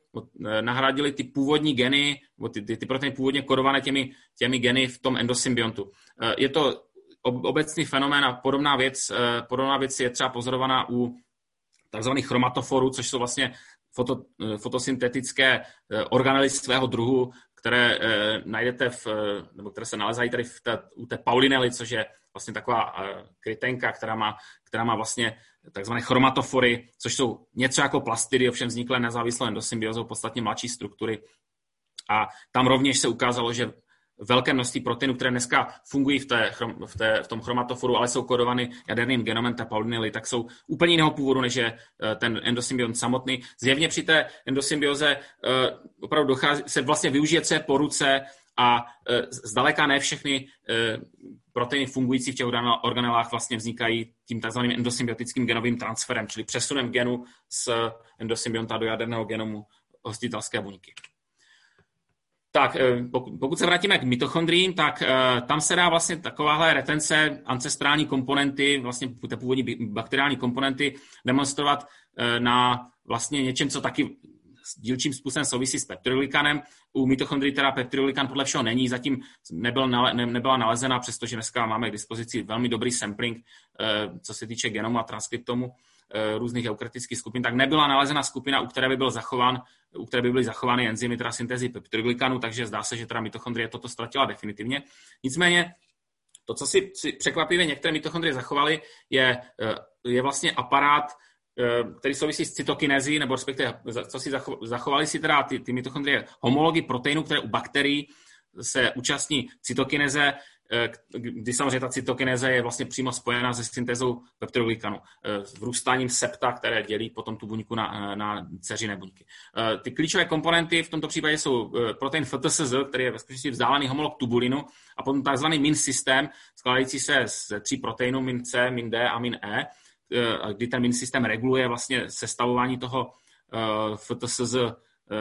Speaker 2: eh, nahradily ty původní geny, ty, ty, ty proteiny původně kodované těmi, těmi geny v tom endosymbiontu. Je to obecný fenomén a podobná věc, podobná věc je třeba pozorovaná u takzvaných chromatoforů, což jsou vlastně foto, fotosyntetické organely svého druhu, které eh, najdete v, eh, nebo které se nalezají tady v té, u té Paulinely, což je vlastně taková eh, krytenka, která má, která má vlastně takzvané chromatofory, což jsou něco jako plastidy, ovšem vzniklé nezávisle endosymbiozou, podstatně mladší struktury. A tam rovněž se ukázalo, že velké množství proteinů, které dneska fungují v, té, v, té, v tom chromatoforu, ale jsou kodovány jaderným genomem té paulinely, tak jsou úplně jiného původu, než je eh, ten endosymbiont samotný. Zjevně při té endosymbioze uh, opravdu dochází, se vlastně využije C po ruce a uh, zdaleka ne všechny proteiny fungující v těch organelách vlastně vznikají tím tzv. endosymbiotickým genovým transferem, čili přesunem genu z endosymbionta do jaderného genomu hostitelské buňky. Tak eh, pokud se vrátíme k mitochondriím, tak eh, tam se dá vlastně takováhle retence ancestrální komponenty, vlastně té původní bakteriální komponenty demonstrovat eh, na vlastně něčem, co taky dílčím způsobem souvisí s peptidoglikanem. U mitochondrií teda peptidoglikan podle všeho není, zatím nebyl, ne, nebyla nalezena, přestože dneska máme k dispozici velmi dobrý sampling, co se týče genomu a transkriptomu různých eukaryotických skupin, tak nebyla nalezena skupina, u které by byl zachován, u které by byly zachovány enzymy teda syntézy peptidoglikanu, takže zdá se, že teda mitochondrie toto ztratila definitivně. Nicméně to, co si, překvapivě některé mitochondrie zachovaly, je, eh, je vlastně aparát, eh, který souvisí s cytokinezí, nebo respektive, co si zachovali si teda ty, ty mitochondrie homology proteinů, které u bakterií se účastní cytokineze, Eh, kdy samozřejmě ta cytokinéze je vlastně přímo spojená se syntézou peptidoglikanu, eh, vrůstáním septa, které dělí potom tu buňku na, na dceřiné buňky. Eh, ty klíčové komponenty v tomto případě jsou protein FTSZ, který je ve skutečnosti vzdálený homolog tubulinu, a potom tzv. MIN systém, skládající se z tří proteinů MIN C, MIN D a MIN E, kdy ten MIN systém reguluje vlastně sestavování toho FTSZ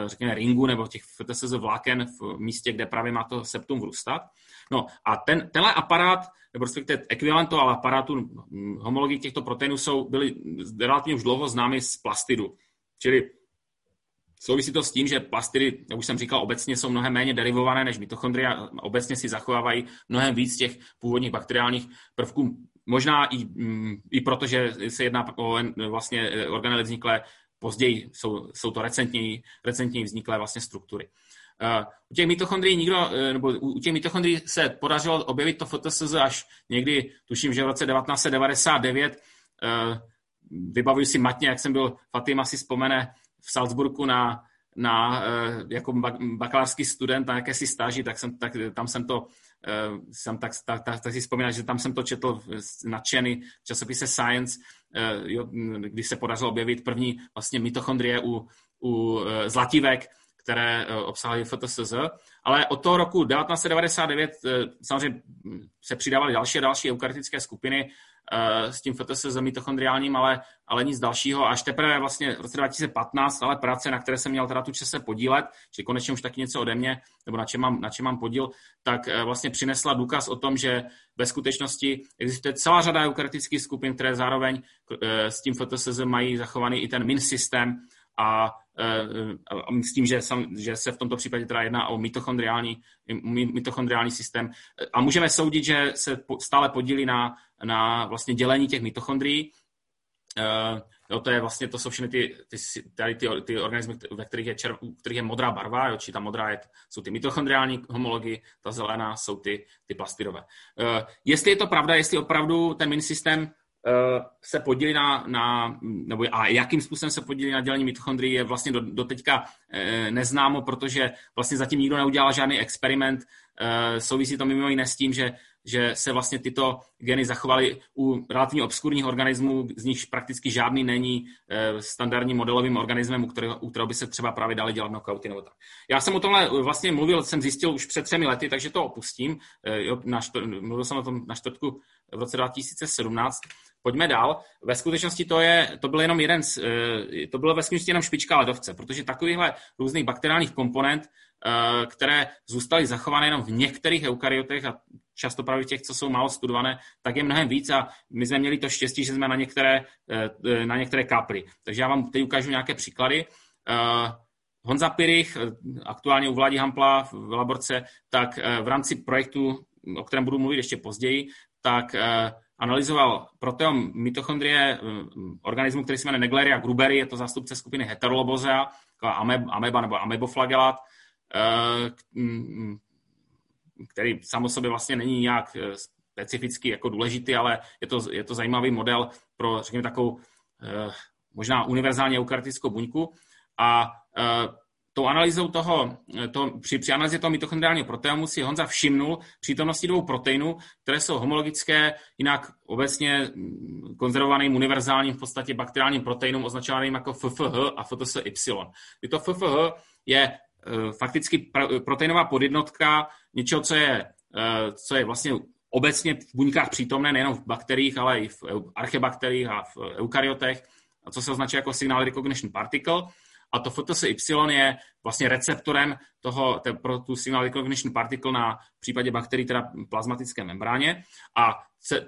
Speaker 2: řekněme ringu nebo těch FTSZ vláken v místě, kde právě má to septum vrůstat. No a ten, tenhle aparát, nebo respektive ekvivalent toho aparátu homologii těchto proteinů jsou, byly relativně už dlouho známy z plastidu. Čili Souvisí to s tím, že plastidy, jak už jsem říkal, obecně jsou mnohem méně derivované než mitochondria, obecně si zachovávají mnohem víc těch původních bakteriálních prvků. Možná i, hm, i proto, že se jedná o vlastně organely vzniklé později, jsou, jsou to recentněji, recentněji vzniklé vlastně struktury. Uh, u těch mitochondrií nikdo, uh, nebo u těch mitochondrií se podařilo objevit to fotoseze až někdy, tuším, že v roce 1999. Uh, vybavuji si matně, jak jsem byl, Fatima si vzpomene, v Salzburgu na, na jako bakalářský student na jakési stáži, tak, jsem, tak tam jsem to jsem tak, tak, tak, tak si vzpomínal, že tam jsem to četl nadšený v časopise Science, jo, když se podařilo objevit první vlastně mitochondrie u, u zlativek, které eh, obsahují FTSZ, ale od toho roku 1999 eh, samozřejmě se přidávaly další a další eukarytické skupiny. S tím FTSZ mitochondriálním, ale, ale nic dalšího. Až teprve vlastně v roce 2015, ale práce, na které jsem měl teda tu čas se podílet, či konečně už taky něco ode mě, nebo na čem mám, na čem mám podíl, tak vlastně přinesla důkaz o tom, že ve skutečnosti existuje celá řada eukaryotických skupin, které zároveň s tím FTSZ mají zachovaný i ten MIN systém, a, eh, a myslím, že, že se v tomto případě teda jedná o mitochondriální, mitochondriální systém. A můžeme soudit, že se stále podílí na, na vlastně dělení těch mitochondrií. Uh, jo, to je vlastně, to jsou všechny ty, ty, tady ty, ty organismy, ve kterých je, červ, kterých je modrá barva, jo, či ta modrá je, jsou ty mitochondriální homology, ta zelená jsou ty, ty plastidové. Uh, jestli je to pravda, jestli opravdu ten min systém se podílí na, na, nebo a jakým způsobem se podílí na dělení mitochondrií je vlastně do, teďka eh, neznámo, protože vlastně zatím nikdo neudělal žádný experiment. Eh, souvisí to mimo jiné s tím, že, že se vlastně tyto geny zachovaly u relativně obskurních organismů, z nichž prakticky žádný není standardním modelovým organismem, u kterého, u kterého by se třeba právě dali dělat knockouty nebo tak. Já jsem o tomhle vlastně mluvil, jsem zjistil už před třemi lety, takže to opustím. Jo, na mluvil jsem o tom na čtvrtku v roce 2017 Pojďme dál. Ve skutečnosti to, je, to byl jenom jeden, z, eh, to bylo ve skutečnosti jenom špička ledovce, protože takovýchhle různých bakteriálních komponent, eh, které zůstaly zachované jenom v některých eukaryotech a často právě těch, co jsou málo studované, tak je mnohem víc a my jsme měli to štěstí, že jsme na některé, eh, na některé kapry. Takže já vám teď ukážu nějaké příklady. Honza Pirich, aktuálně u Vladí Hampla v laborce, tak v rámci projektu, o kterém budu mluvit ještě později, tak analyzoval proteom mitochondrie mm, organismu, který se jmenuje Negleria gruberi, je to zástupce skupiny heterolobozea, ameba nebo ameboflagelát, eh, mm, který samo sobě vlastně není nějak eh, specificky jako důležitý, ale je to, je to zajímavý model pro, řekněme, takovou eh, možná univerzálně eukaryotickou buňku. A tou analýzou toho, to, při, při analýze toho mitochondriálního proteomu si Honza všimnul přítomnosti dvou proteinů, které jsou homologické jinak obecně konzervovaným univerzálním v podstatě bakteriálním proteinům označovaným jako FFH a FTSY. Tyto FFH je e, fakticky proteinová podjednotka něčeho, co je, co je vlastně obecně v buňkách přítomné nejenom v bakteriích, ale i v archebakteriích a v eukaryotech, a co se označuje jako signal recognition particle a to FTSY je vlastně receptorem toho, te, pro tu signal recognition particle na případě bakterií, teda plazmatické membráně. A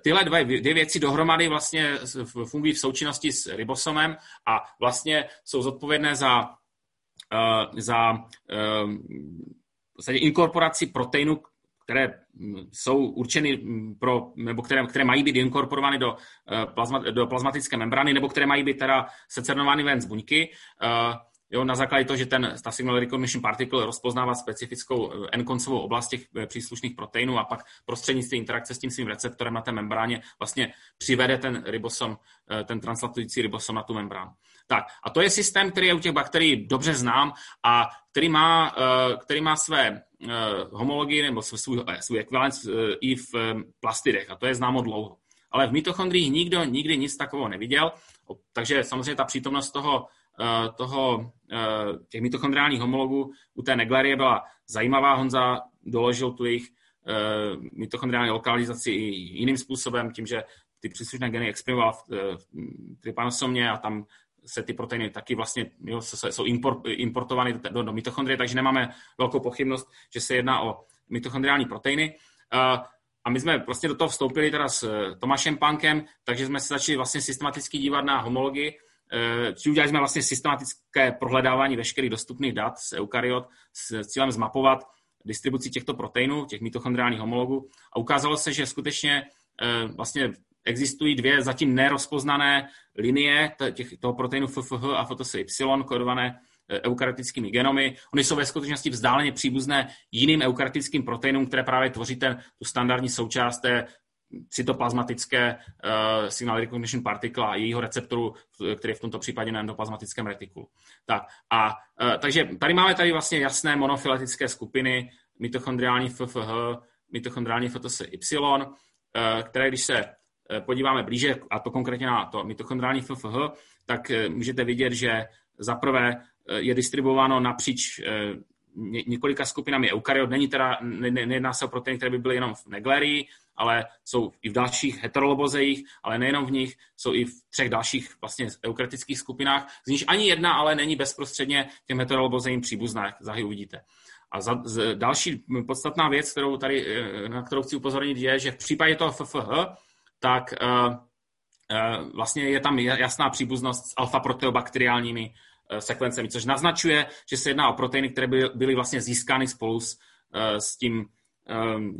Speaker 2: tyhle dvě, dvě věci dohromady vlastně fungují v součinnosti s ribosomem a vlastně jsou zodpovědné za, uh, za uh, inkorporaci proteinů, které jsou určeny pro, nebo které, které mají být inkorporovány do, plazma, do plazmatické membrány, nebo které mají být teda secernovány ven z buňky. Uh, jo, na základě toho, že ten, ta signal recognition particle rozpoznává specifickou eh, enkoncovou oblast těch eh, příslušných proteinů a pak prostřednictvím interakce s tím svým receptorem na té membráně vlastně přivede ten ribosom, eh, ten translatující ribosom na tu membránu. Tak, a to je systém, který je u těch bakterií dobře znám a který má, který má své homologie nebo svůj, svůj ekvivalent i v plastidech a to je známo dlouho. Ale v mitochondriích nikdo nikdy nic takového neviděl, takže samozřejmě ta přítomnost toho toho, těch mitochondriálních homologů u té neglerie byla zajímavá. Honza doložil tu jejich eh, mitochondriální lokalizaci i jiným způsobem, tím, že ty příslušné geny exprimoval v, trypanosomě a tam se ty proteiny taky vlastně jo, jsou import, importovány do, do mitochondrie, takže nemáme velkou pochybnost, že se jedná o mitochondriální proteiny. A my jsme prostě do toho vstoupili teda s Tomášem Pankem, takže jsme se začali vlastně systematicky dívat na homologii Eh, udělali jsme vlastně systematické prohledávání veškerých dostupných dat z eukaryot s cílem zmapovat distribuci těchto proteinů, těch mitochondriálních homologů a ukázalo se, že skutečně eh, vlastně existují dvě zatím nerozpoznané linie těch, toho proteinu FFH a FTSY kodované eh, eukaryotickými genomy. Oni jsou ve skutečnosti vzdáleně příbuzné jiným eukaryotickým proteinům, které právě tvoří ten, tu standardní součást té cytoplazmatické uh, signal recognition particle a jejího receptoru, který je v tomto případě na endoplazmatickém retikulu. Tak, a, uh, takže tady máme tady vlastně jasné monofiletické skupiny mitochondriální FFH, mitochondriální FTSY, uh, které když se podíváme blíže, a to konkrétně na to mitochondriální FFH, tak můžete vidět, že za prvé je distribuováno napříč několika skupinami eukaryot. Není teda, ne, nejedná se o proteiny, které by byly jenom v neglerii, ale jsou i v dalších heterolobozeích, ale nejenom v nich, jsou i v třech dalších vlastně eukaryotických skupinách, z nich ani jedna ale není bezprostředně těm heterolobozejím příbuzná, zahy uvidíte. A za, z, další podstatná věc, kterou tady, eh, na kterou chci upozornit, je, že v případě toho FFH, tak uh, vlastně je tam jasná příbuznost s alfa-proteobakteriálními sekvencemi, což naznačuje, že se jedná o proteiny, které byly, byly vlastně získány spolu s, uh, s tím Ehm,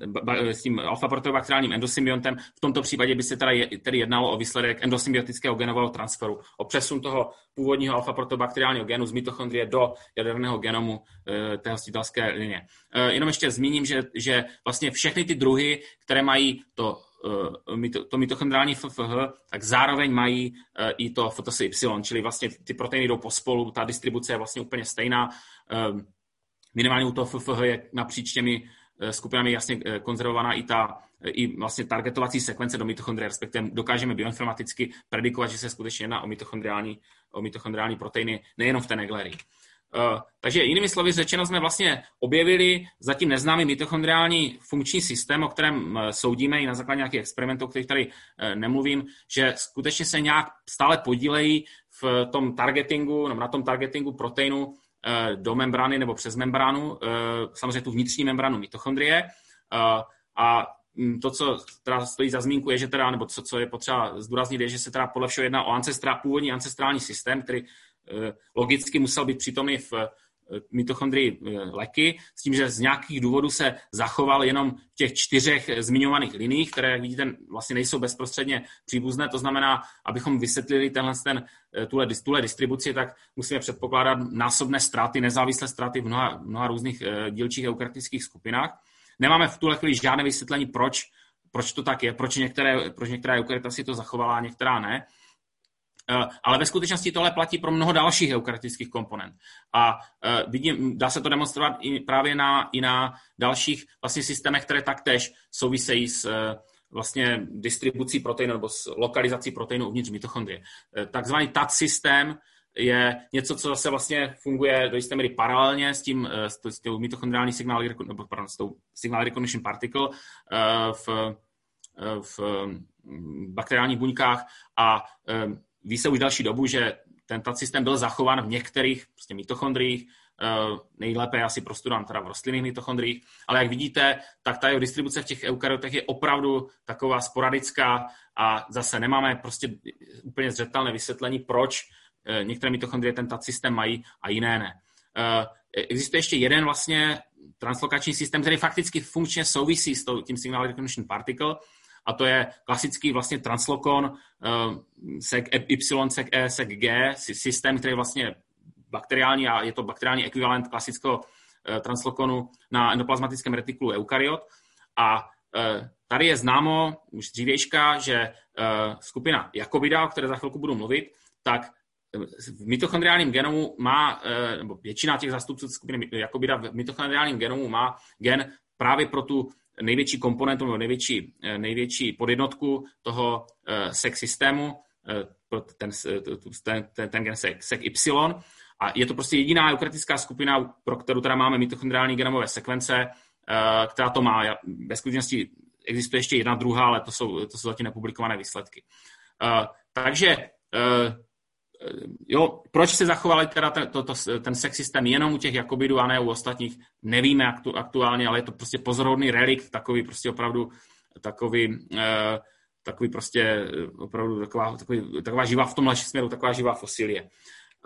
Speaker 2: s tím alfa-proteobakteriálním endosymbiontem. V tomto případě by se teda je, tedy jednalo o výsledek endosymbiotického genového transferu, o přesun toho původního alfa-proteobakteriálního genu z mitochondrie do jaderného genomu eh, té hostitelské linie. Eh, jenom ještě zmíním, že, že vlastně všechny ty druhy, které mají to eh, to mitochondriální FFH, tak zároveň mají i to fotosy Y, čili vlastně ty proteiny jdou pospolu, ta distribuce je vlastně úplně stejná. Ehm, minimálně u toho FFH je napříč těmi Eh, skupinami jasně eh, konzervovaná i ta eh, i vlastně targetovací sekvence do mitochondrie, respektive dokážeme bioinformaticky predikovat, že se skutečně jedná o mitochondriální, o mitochondriální proteiny nejenom v té neglerii. Uh, takže jinými slovy řečeno jsme vlastně objevili zatím neznámý mitochondriální funkční systém, o kterém uh, soudíme i na základě nějakých experimentů, o kterých tady uh, nemluvím, že skutečně se nějak stále podílejí v tom targetingu, nebo na tom targetingu proteinu Eh, do membrány nebo přes membránu, eh, samozřejmě tu vnitřní membránu mitochondrie. Eh, a mm, to, co teda stojí za zmínku, je, že teda, nebo co, co je potřeba zdůraznit, je, že se teda podle všeho jedná o ancestrá, původní ancestrální systém, který logicky musel být přítomný v mitochondrii leky, s tím, že z nějakých důvodů se zachoval jenom v těch čtyřech zmiňovaných liních, které, jak vidíte, vlastně nejsou bezprostředně příbuzné. To znamená, abychom vysvětlili tenhle ten, tuhle, tuhle distribuci, tak musíme předpokládat násobné ztráty, nezávislé ztráty v mnoha, mnoha různých dílčích eukaryotických skupinách. Nemáme v tuhle chvíli žádné vysvětlení, proč, proč to tak je, proč některé, proč některá eukaryota si to zachovala a některá ne. Eh, ale ve skutečnosti tohle platí pro mnoho dalších eukaryotických komponent. A eh, vidím, dá se to demonstrovat i právě na, i na dalších vlastně systémech, které taktéž souvisejí s eh, vlastně distribucí proteinu nebo s lokalizací proteinu uvnitř mitochondrie. Takzvaný TAT systém je něco, co zase vlastně funguje do jisté míry paralelně s tím, s tou mitochondriální signál, nebo pardon, s tou signal recognition particle v, v bakteriálních buňkách a ví se už další dobu, že ten systém byl zachován v některých prostě mitochondriích, eh, nejlépe asi prostudán teda v rostlinných mitochondriích, ale jak vidíte, tak ta jeho distribuce v těch eukaryotech je opravdu taková sporadická a zase nemáme prostě úplně zřetelné vysvětlení, proč eh, některé mitochondrie ten systém mají a jiné ne. Eh, existuje ještě jeden vlastně translokační systém, který fakticky funkčně souvisí s tím signal recognition particle, a to je klasický vlastně translokon uh, sec Y, sec E, sec G, systém, který je vlastně bakteriální a je to bakteriální ekvivalent klasického uh, translokonu na endoplazmatickém retikulu eukaryot. A uh, tady je známo už dřívějška, že skupina Jakobida, o které za chvilku budu mluvit, tak v mitochondriálním genomu má, nebo většina těch zástupců skupiny Jakobida v mitochondriálním genomu má gen právě pro tu největší komponentu nebo největší, eh, největší podjednotku toho eh, sex systému, eh, ten, ten, ten, ten gen sec, sec Y. A je to prostě jediná eukaryotická skupina, pro kterou teda máme mitochondriální genomové sekvence, která to má. Ve skutečnosti existuje ještě jedna druhá, ale to jsou, to jsou zatím nepublikované výsledky. Takže jo, proč se zachovali teda ten, to, to, ten sex systém jenom u těch Jakobidů a ne u ostatních, nevíme aktu, aktuálně, ale je to prostě pozorodný relikt, takový prostě opravdu takový, eh, takový prostě eh, opravdu taková, takový, taková živá v tomhle směru, taková živá fosilie.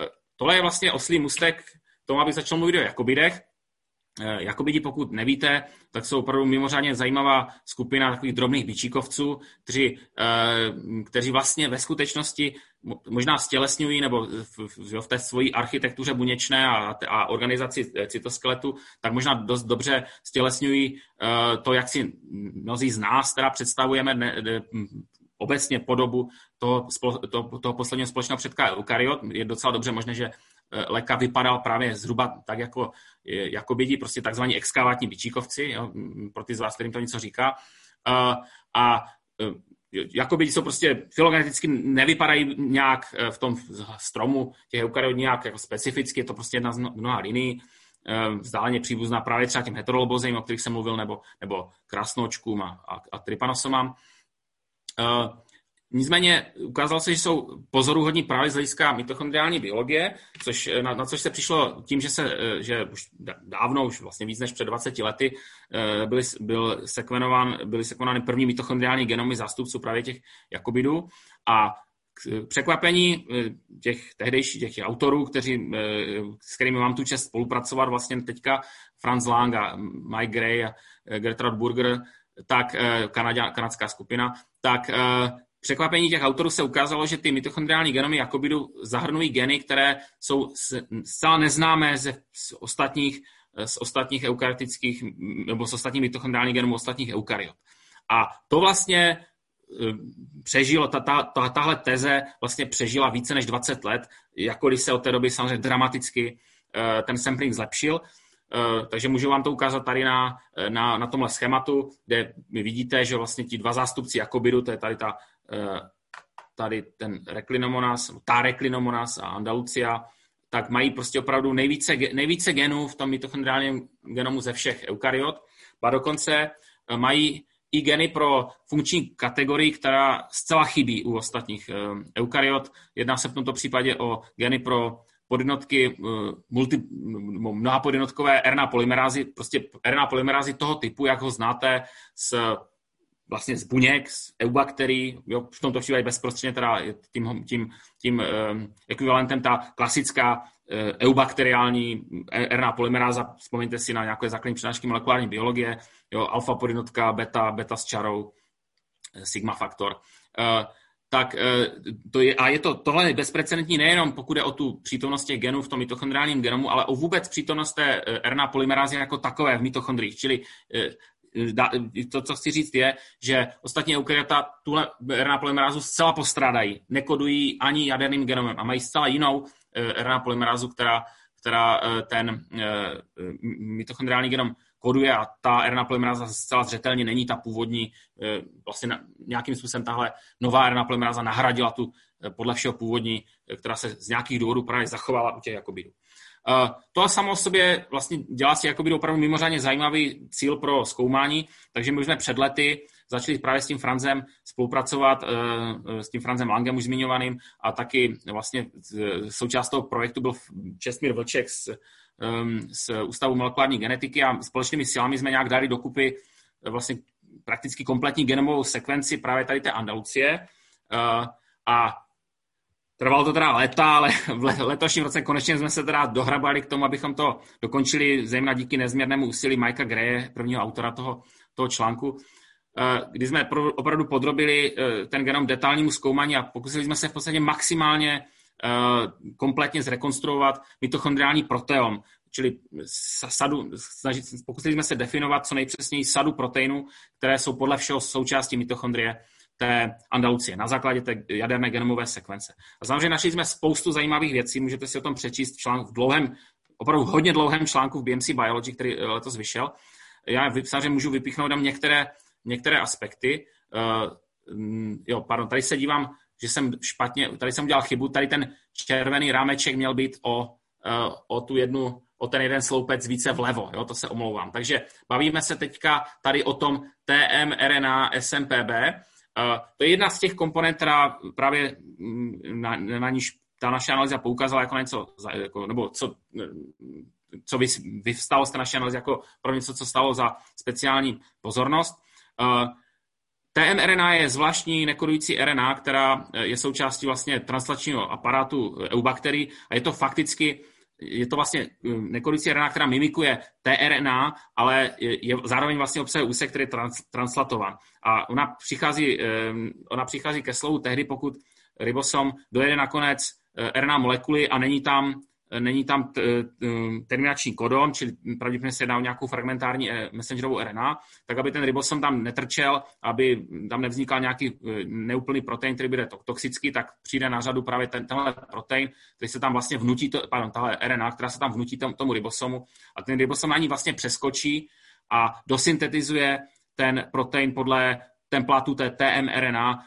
Speaker 2: Eh, tohle je vlastně oslý mustek tomu, aby začal mluvit o Jakobidech. Eh, Jakobidi, pokud nevíte, tak jsou opravdu mimořádně zajímavá skupina takových drobných bičíkovců, kteří, eh, kteří vlastně ve skutečnosti možná stělesňují nebo v, v té svojí architektuře buněčné a, a organizaci cytoskeletu, tak možná dost dobře stělesňují eh, to, jak si mnozí z nás teda představujeme ne, ne, obecně podobu toho, toho, toho posledního společného předka eukaryot. Je docela dobře možné, že Eh, Leka vypadal právě zhruba tak jako, eh, jako bědí, prostě takzvaní exkavátní bičíkovci, jo, pro ty z vás, kterým to něco říká. A, a jako jsou prostě filogeneticky nevypadají nějak v tom stromu těch eukaryot nějak jako specificky, je to prostě jedna z mnoha liní. vzdáleně příbuzná právě třeba těm heterolobozejím, o kterých jsem mluvil, nebo, nebo krasnočkům a, a, a trypanosomám. Nicméně ukázalo se, že jsou pozoruhodní právě z hlediska mitochondriální biologie, což, na, na což se přišlo tím, že, se, že už dávno, už vlastně víc než před 20 lety, byly, byl sekvenován, byly sekvenovány první mitochondriální genomy zástupců právě těch jakobidů. A k překvapení těch tehdejších těch autorů, kteří, s kterými mám tu čest spolupracovat, vlastně teďka Franz Lang a Mike Gray a Gertrud Burger, tak kanadská skupina, tak překvapení těch autorů se ukázalo, že ty mitochondriální genomy jakobidu zahrnují geny, které jsou zcela neznámé ze z ostatních, z ostatních eukaryotických nebo z ostatních mitochondriálních genů ostatních eukaryot. A to vlastně e, přežilo, ta, ta, ta, tahle teze vlastně přežila více než 20 let, jakkoliv se od té doby samozřejmě dramaticky e, ten sampling zlepšil. E, takže můžu vám to ukázat tady na, na, na tomhle schématu, kde vy vidíte, že vlastně ti dva zástupci jakobidu, to je tady ta Eh, tady ten reklinomonas, ta reklinomonas a Andalucia, tak mají prostě opravdu nejvíce, nejvíce genů v tom mitochondriálním genomu ze všech eukaryot, a dokonce eh, mají i geny pro funkční kategorii, která zcela chybí u ostatních eh, eukaryot. Jedná se v tomto případě o geny pro podjednotky, multi, mnoha podjednotkové RNA polymerázy, prostě RNA polymerázy toho typu, jak ho znáte z vlastně z buněk, z eubakterií, jo, v tomto případě bezprostředně teda tím, tím, tím um, ekvivalentem ta klasická uh, eubakteriální RNA polymeráza, vzpomeňte si na nějaké základní přednášky molekulární biologie, jo, alfa podinotka, beta, beta s čarou, eh, sigma faktor. Uh, tak to je, a je to, tohle je bezprecedentní nejenom pokud je o tu přítomnost těch genů v tom mitochondriálním genomu, ale o vůbec přítomnost té RNA polymerázy jako takové v mitochondriích. Čili to, co chci říct, je, že ostatní eukaryota tuhle RNA polymerázu zcela postrádají. Nekodují ani jaderným genomem a mají zcela jinou eh, RNA polymerázu, která, která eh, ten eh, mitochondriální genom koduje a ta RNA polymeráza zcela zřetelně není ta původní, vlastně nějakým způsobem tahle nová RNA polymeráza nahradila tu podle všeho původní, která se z nějakých důvodů právě zachovala u těch jakobidů. To samo o sobě vlastně dělá si jakoby opravdu mimořádně zajímavý cíl pro zkoumání, takže my už jsme před lety začali právě s tím Franzem spolupracovat, eh, s tím Franzem Langem už zmiňovaným a taky vlastně součást toho projektu byl Čestmír Vlček z, ehm, z Ústavu molekulární genetiky a společnými silami jsme nějak dali dokupy eh, vlastně prakticky kompletní genomovou sekvenci právě tady té Andalucie. Eh, a Trvalo to teda léta, ale v letošním roce konečně jsme se teda dohrabali k tomu, abychom to dokončili, zejména díky nezměrnému úsilí Mikea Greje, prvního autora toho, toho článku, eh, kdy jsme opravdu podrobili eh, ten genom detailnímu zkoumání a pokusili jsme se v podstatě maximálně eh, kompletně zrekonstruovat mitochondriální proteom, čili sadu, snažit, pokusili jsme se definovat co nejpřesněji sadu proteinů, které jsou podle všeho součástí mitochondrie té Andalucie na základě té jaderné genomové sekvence. A samozřejmě našli jsme spoustu zajímavých věcí, můžete si o tom přečíst v, článku, v dlouhém, opravdu hodně dlouhém článku v BMC Biology, který letos vyšel. Já samozřejmě můžu vypíchnout tam některé, některé aspekty. Uh, jo, pardon, tady se dívám, že jsem špatně, tady jsem udělal chybu, tady ten červený rámeček měl být o, uh, o tu jednu o ten jeden sloupec více vlevo, jo, to se omlouvám. Takže bavíme se teďka tady o tom TMRNA SMPB, to je jedna z těch komponent, která právě mm, na, na níž ta naše analýza poukázala jako něco, jako, nebo co, co vyvstalo z té naší analýzy jako pro něco, co stalo za speciální pozornost. TMRNA je zvláštní nekodující RNA, která je součástí vlastně translačního aparátu eubakterií a je to fakticky je to vlastně um, nekodující RNA, která mimikuje tRNA, ale je, je zároveň vlastně obsahuje úsek, který je trans, translatovan. A ona přichází, um, ona přichází ke slovu tehdy, pokud ribosom dojede nakonec uh, RNA molekuly a není tam není tam terminační kodon, čili pravděpodobně se jedná o nějakou fragmentární eh, messengerovou RNA, tak aby ten ribosom tam netrčel, aby tam nevznikal nějaký neúplný protein, který bude toxický, tak přijde na řadu právě ten, tenhle protein, který se tam vlastně vnutí, to, pardon, tahle RNA, která se tam vnutí tom, tomu ribosomu. A ten ribosom na ní vlastně přeskočí a dosyntetizuje ten protein podle templátu té tmRNA,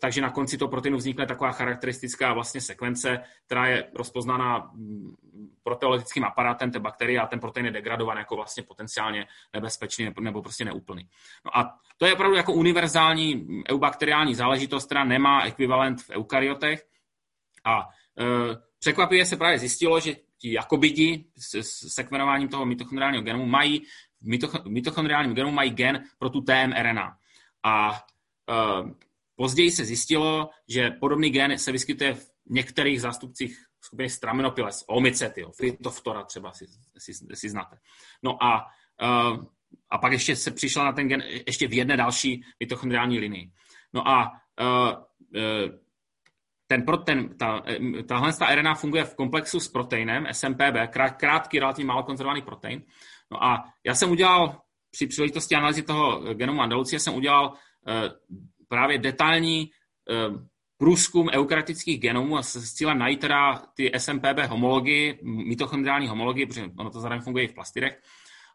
Speaker 2: takže na konci toho proteinu vznikne taková charakteristická vlastně sekvence, která je rozpoznána mm, proteologickým aparátem té bakterie a ten protein je degradovaný jako vlastně potenciálně nebezpečný nebo prostě neúplný. No a to je opravdu jako univerzální eubakteriální záležitost, která nemá ekvivalent v eukaryotech a e, překvapivě se právě zjistilo, že ti jakobidi s, sekvenováním toho mitochondriálního genu mají v mitochondriálním genu mají gen pro tu tmRNA. A uh, později se zjistilo, že podobný gen se vyskytuje v některých zástupcích skupiny Straminopiles, omicety, fytoftora třeba, si, si, si znáte. No a, uh, a pak ještě se přišla na ten gen ještě v jedné další mitochondriální linii. No a uh, uh, ten, ten, ta, tahle ta RNA funguje v komplexu s proteinem SMPB, krátký, relativně málo konzervovaný protein. No a já jsem udělal při příležitosti analýzy toho genomu Andalucie jsem udělal právě detailní uh, průzkum eukaryotických genomů a s cílem najít teda ty SMPB homology, mitochondriální homology, protože ono to zároveň funguje i v plastidech.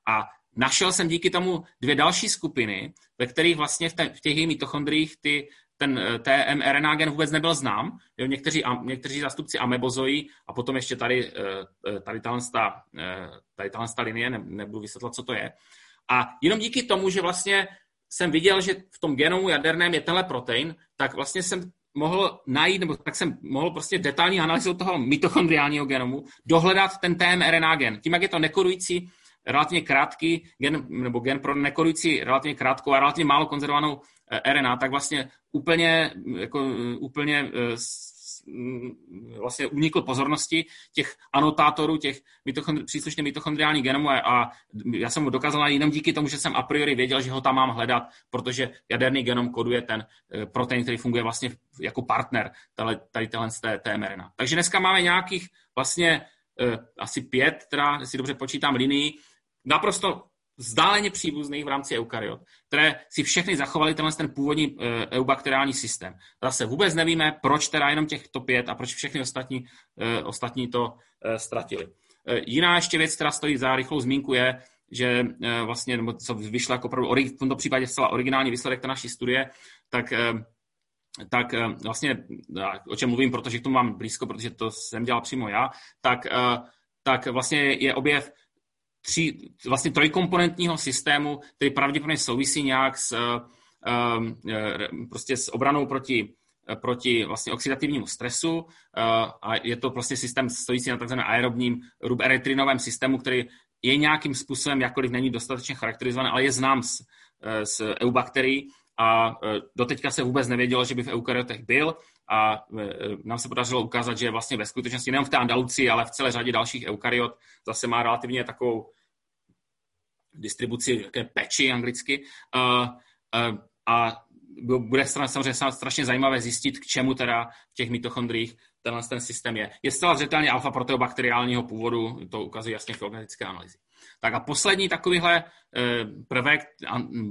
Speaker 2: A našel jsem díky tomu dvě další skupiny, ve kterých vlastně v, v těch mitochondriích ty ten eh, tmRNA gen vůbec nebyl znám. Jo, někteří, někteří zástupci amebozojí a potom ještě tady, eh, eh, tady, tahle, tady tahle linie, ne, nebudu vysvětlovat, co to je. A jenom díky tomu, že vlastně jsem viděl, že v tom genomu jaderném je tenhle protein, tak vlastně jsem mohl najít, nebo tak jsem mohl prostě detailní analýzu toho mitochondriálního genomu dohledat ten tmRNA gen. Tím, jak je to nekorující relativně krátký gen, nebo gen pro nekorující relativně krátkou a relativně málo konzervovanou eh, RNA, tak vlastně úplně, jako, eh, úplně eh, vlastně unikl pozornosti těch anotátorů, těch mitochondri- příslušně mitochondriálních genomů a, a já jsem ho dokázal jenom díky tomu, že jsem a priori věděl, že ho tam mám hledat, protože jaderný genom koduje ten protein, který funguje vlastně jako partner tady, z té, mRNA. Takže dneska máme nějakých vlastně asi pět, teda, si dobře počítám, linií, naprosto vzdáleně příbuzných v rámci eukaryot, které si všechny zachovali tenhle ten původní e, eubakteriální systém. Zase vůbec nevíme, proč teda jenom těchto pět a proč všechny ostatní, e, ostatní to e, ztratili. Jiná ještě věc, která stojí za rychlou zmínku, je, že vlastně, nebo co vyšlo jako opravdu, v tomto případě zcela originální výsledek té naší studie, tak tak vlastně, o čem mluvím, protože k tomu mám blízko, protože to jsem dělal přímo já, tak, tak vlastně je objev tří, vlastně trojkomponentního systému, který pravděpodobně souvisí nějak s, uh, prostě s obranou proti proti vlastně oxidativnímu stresu a je to vlastně systém stojící na takzvaném aerobním ruberetrinovém systému, který je nějakým způsobem, jakkoliv není dostatečně charakterizovaný, ale je znám z, z eubakterií a doteďka se vůbec nevědělo, že by v eukaryotech byl a nám se podařilo ukázat, že vlastně ve skutečnosti nejen v té Andalucii, ale v celé řadě dalších eukaryot zase má relativně takovou distribuci také peči anglicky a, a, a bude samozřejmě strašně zajímavé zjistit, k čemu teda v těch mitochondriích tenhle ten systém je. Je zcela zřetelně alfa proteobakteriálního původu, to ukazuje jasně filogenické analýzy. Tak a poslední takovýhle e, prvek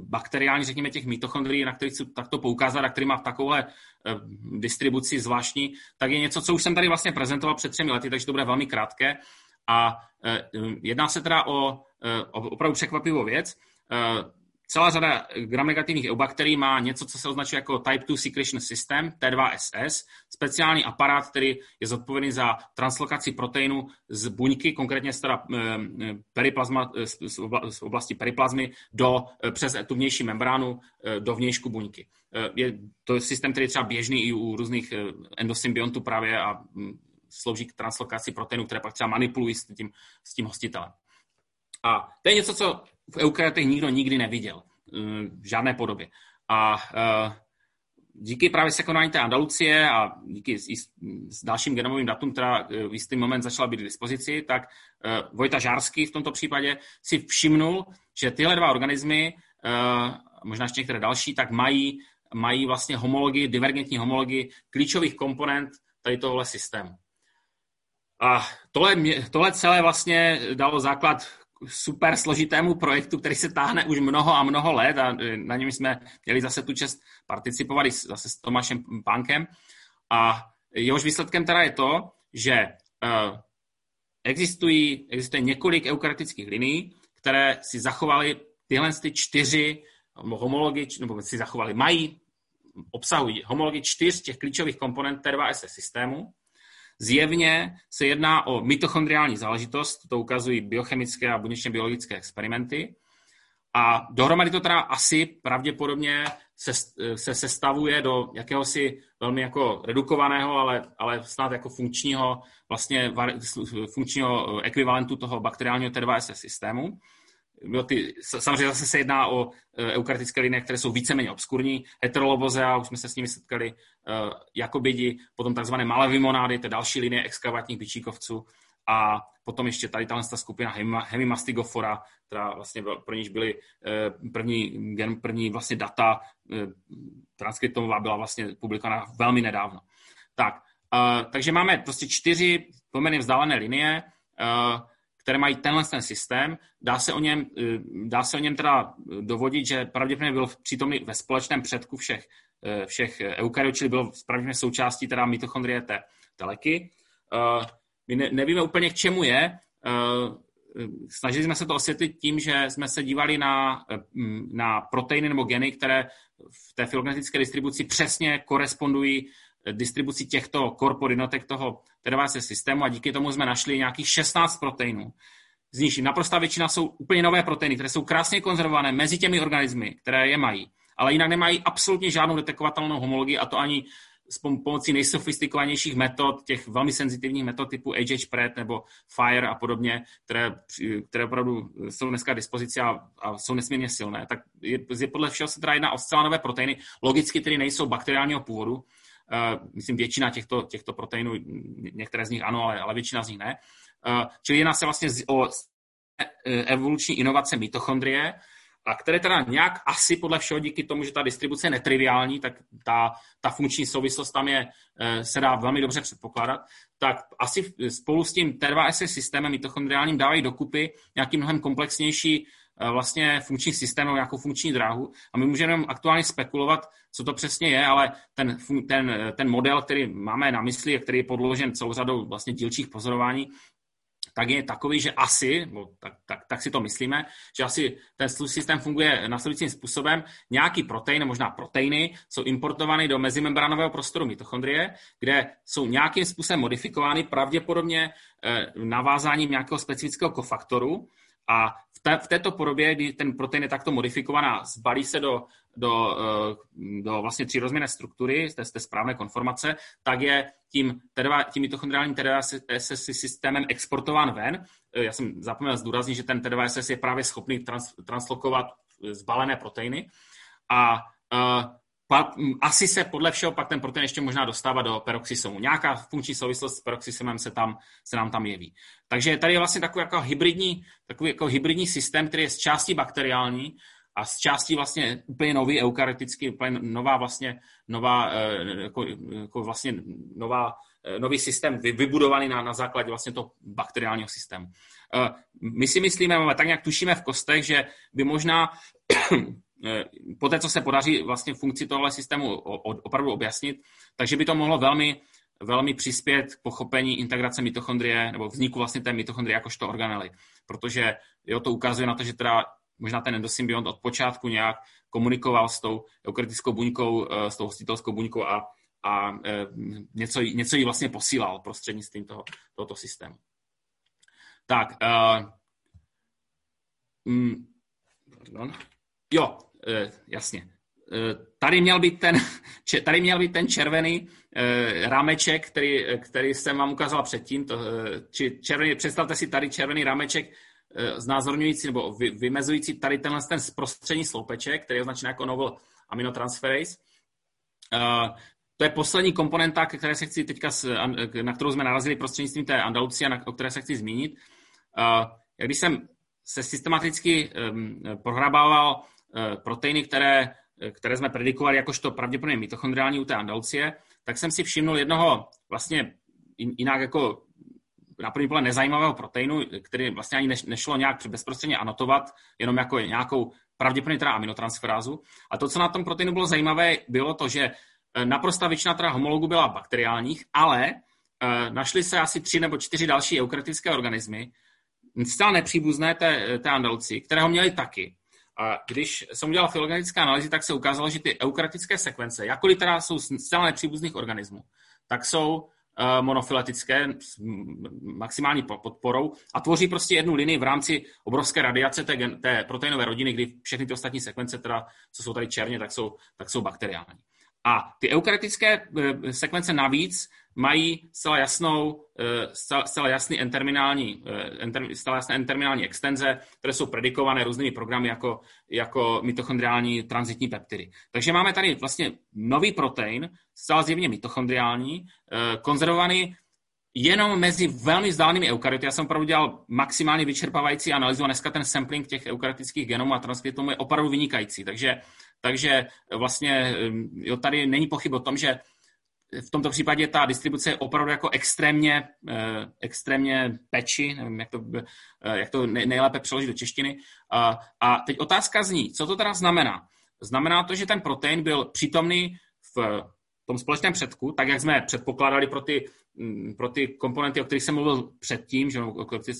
Speaker 2: bakteriální, řekněme, těch mitochondrií, na který chci takto poukázat a který má v takovéhle e, distribuci zvláštní, tak je něco, co už jsem tady vlastně prezentoval před třemi lety, takže to bude velmi krátké. A e, jedná se teda o opravdu překvapivou věc. Celá řada gramnegativních eubakterií má něco, co se označuje jako Type 2 Secretion System, T2SS, speciální aparát, který je zodpovědný za translokaci proteinu z buňky, konkrétně z, teda, periplazma, z oblasti periplazmy do, přes tu vnější membránu do vnějšku buňky. Je to systém, který je třeba běžný i u různých endosymbiontů právě a slouží k translokaci proteinu, které pak třeba manipulují s tím, s tím hostitelem. A to je něco, co v eukaryotech nikdo nikdy neviděl eh, v žádné podobě. A uh, díky právě sekundární té Andalucie a díky s, dalším genomovým datům, která eh, v jistý moment začala být k dispozici, tak Vojta Žársky v tomto případě si všimnul, že tyhle dva organismy, možná ještě některé další, tak mají, mají vlastně homologii, divergentní homologii klíčových komponent tady tohohle systému. A tohle, tohle celé vlastně dalo základ super složitému projektu, který se táhne už mnoho a mnoho let a e, na něm jsme měli zase tu čest participovat i zase s Tomášem Pánkem. A jehož výsledkem teda je to, že uh, existují, existuje několik eukaryotických linií, které si zachovaly tyhle ty čtyři homology, nebo si zachovali, mají, obsahují homology čtyř těch klíčových komponent T2SS systému. Zjevně se jedná o mitochondriální záležitost, to ukazují biochemické a buněčně biologické experimenty. A dohromady to teda asi pravděpodobně se, se sestavuje do jakéhosi velmi jako redukovaného, ale, ale snad jako funkčního, vlastně funkčního ekvivalentu toho bakteriálního T2SS systému. Ty, samozřejmě zase se jedná o e, eukarytické linie, které jsou víceméně obskurní, heterolobozea, už jsme se s nimi setkali, uh, jakobidi, potom takzvané malé vimonády, to je další linie exkavatních bičíkovců, a potom ještě tady ta skupina hemimastigofora, která vlastně pro níž byly eh, první, gen, první vlastně data transkriptomová byla vlastně publikována velmi nedávno. Tak, takže máme prostě čtyři poměrně vzdálené linie, které mají tenhle ten systém. Dá se, o něm, dá se o něm teda dovodit, že pravděpodobně byl přítomný ve společném předku všech, všech eukaryot, čili byl pravděpodobně součástí teda mitochondrie té teleky. My ne, nevíme úplně, k čemu je. Eh, snažili jsme se to osvětlit tím, že jsme se dívali na, eh, na proteiny nebo geny, které v té filogenetické distribuci přesně korespondují eh, distribuci těchto korporinotek toho TDVS systému a díky tomu jsme našli nějakých 16 proteinů. Z nich naprostá většina jsou úplně nové proteiny, které jsou krásně konzervované mezi těmi organismy, které je mají, ale jinak nemají absolutně žádnou detekovatelnou homologii a to ani s pomocí nejsofistikovanějších metod, těch velmi senzitivních metod typu HHPRED nebo FIRE a podobně, které, které opravdu jsou dneska k dispozici a, a jsou nesmírně silné, tak je, je podle všeho se teda jedná o zcela nové proteiny, logicky tedy nejsou bakteriálního původu, myslím většina těchto, těchto proteinů, některé z nich ano, ale, ale většina z nich ne. Uh, čili jedná se vlastně o evoluční inovace mitochondrie, a které teda nějak asi podle všeho díky tomu, že ta distribuce je netriviální, tak ta, ta funkční souvislost tam je, eh, se dá velmi dobře předpokládat, tak asi spolu s tím T2SS systémem mitochondriálním dávají dokupy nějaký mnohem komplexnější eh, vlastně funkční systém nebo nějakou funkční dráhu a my můžeme aktuálně spekulovat, co to přesně je, ale ten, ten, ten model, který máme na mysli, který je podložen celou řadou vlastně dílčích pozorování, tak je takový, že asi, no, tak, tak, tak si to myslíme, že asi ten systém funguje následujícím způsobem. Nějaký protein, možná proteiny, jsou importovány do mezimembranového prostoru mitochondrie, kde jsou nějakým způsobem modifikovány pravděpodobně eh, navázáním nějakého specifického kofaktoru a v, té, v této podobě, kdy ten protein je takto modifikovaná, zbalí se do, do, eh, do vlastně třírozměrné struktury, z té, z té správné konformace, tak je tím, teda, tím mitochondriálním TDSS systémem exportován ven. Eh, já jsem zapomněl zdůraznit, že ten TDSS je právě schopný trans, translokovat zbalené proteiny a uh, asi se podle všeho pak ten protein ještě možná dostává do peroxisomu. Nějaká funkční souvislost s peroxisomem se, tam, se nám tam jeví. Takže tady je vlastně takový jako hybridní, takový jako hybridní systém, který je z části bakteriální a z části vlastně úplně nový eukarytický, úplně nová vlastně, nová, eh, jako, jako vlastně nová, eh, nový systém vybudovaný na, na základě vlastně toho bakteriálního systému. Eh, my si myslíme, tak nějak tušíme v kostech, že by možná po té, co se podaří vlastně funkci tohle systému opravdu objasnit, takže by to mohlo velmi, velmi přispět k pochopení integrace mitochondrie nebo vzniku vlastně té mitochondrie jakožto organely. Protože jo, to ukazuje na to, že teda možná ten endosymbiont od počátku nějak komunikoval s tou eukarytickou buňkou, eh, s tou hostitelskou buňkou a, a eh, něco, něco jí vlastně posílal prostřednictvím toho, tohoto systému. Tak, uh, mm, pardon. Jo, Eh, jasně. Eh, tady měl být ten, *laughs* tady měl být ten červený eh, rámeček, který, který jsem vám ukázal předtím. To, či červený, představte si tady červený rámeček znázorňující nebo vy, vymezující tady tenhle ten zprostřední sloupeček, který je označen jako novel aminotransferase. To je poslední komponenta, které se chci teďka, na kterou jsme narazili prostřednictvím té Andalucie, o které se chci zmínit. Když jsem se systematicky prohrabával Eh, proteiny, které, eh, které jsme predikovali jakožto pravděpodobně mitochondriální u té Andalucie, tak jsem si všimnul jednoho vlastně jinak jako na první pohled nezajímavého proteinu, který vlastně ani nešlo nějak bezprostředně anotovat, jenom jako nějakou pravděpodobně teda aminotransferázu. A to, co na tom proteinu bylo zajímavé, bylo to, že eh, naprosto většina teda homologů byla bakteriálních, ale našly se asi tři nebo čtyři další eukaryotické organismy, zcela nepříbuzné té, té andalci, které ho měli taky. A když jsem udělal filogenetické analýzy, tak se ukázalo, že ty eukaryotické sekvence, jakkoliv teda jsou zcela nepříbuzných organismů, tak jsou Eh, monofiletické s maximální podporou a tvoří prostě jednu linii v rámci obrovské radiace té, té proteinové rodiny, kdy všechny ty ostatní sekvence, teda, co jsou tady černě, tak jsou, tak jsou bakteriální. A ty eukaryotické eh, sekvence navíc mají zcela jasnou, eh, zcela jasný enterminální, eh, zcela jasné enterminální extenze, které jsou predikované různými programy jako, jako mitochondriální transitní peptidy. Takže máme tady vlastně nový protein, zcela zjevně mitochondriální, konzervovaný jenom mezi velmi vzdálenými eukaryoty. Já jsem opravdu dělal maximálně vyčerpávající analýzu a dneska ten sampling těch eukaryotických genomů a transkriptomů je opravdu vynikající. Takže takže vlastně jo, tady není pochyb o tom, že v tomto případě ta distribuce je opravdu jako extrémně, eh, extrémně peči, nevím, jak to, eh, jak to nejlépe přeložit do češtiny. A, a teď otázka zní, co to teda znamená? Znamená to, že ten protein byl přítomný v tom společném předku, tak jak jsme předpokládali pro ty, mm, pro ty komponenty, o kterých jsem mluvil předtím, že,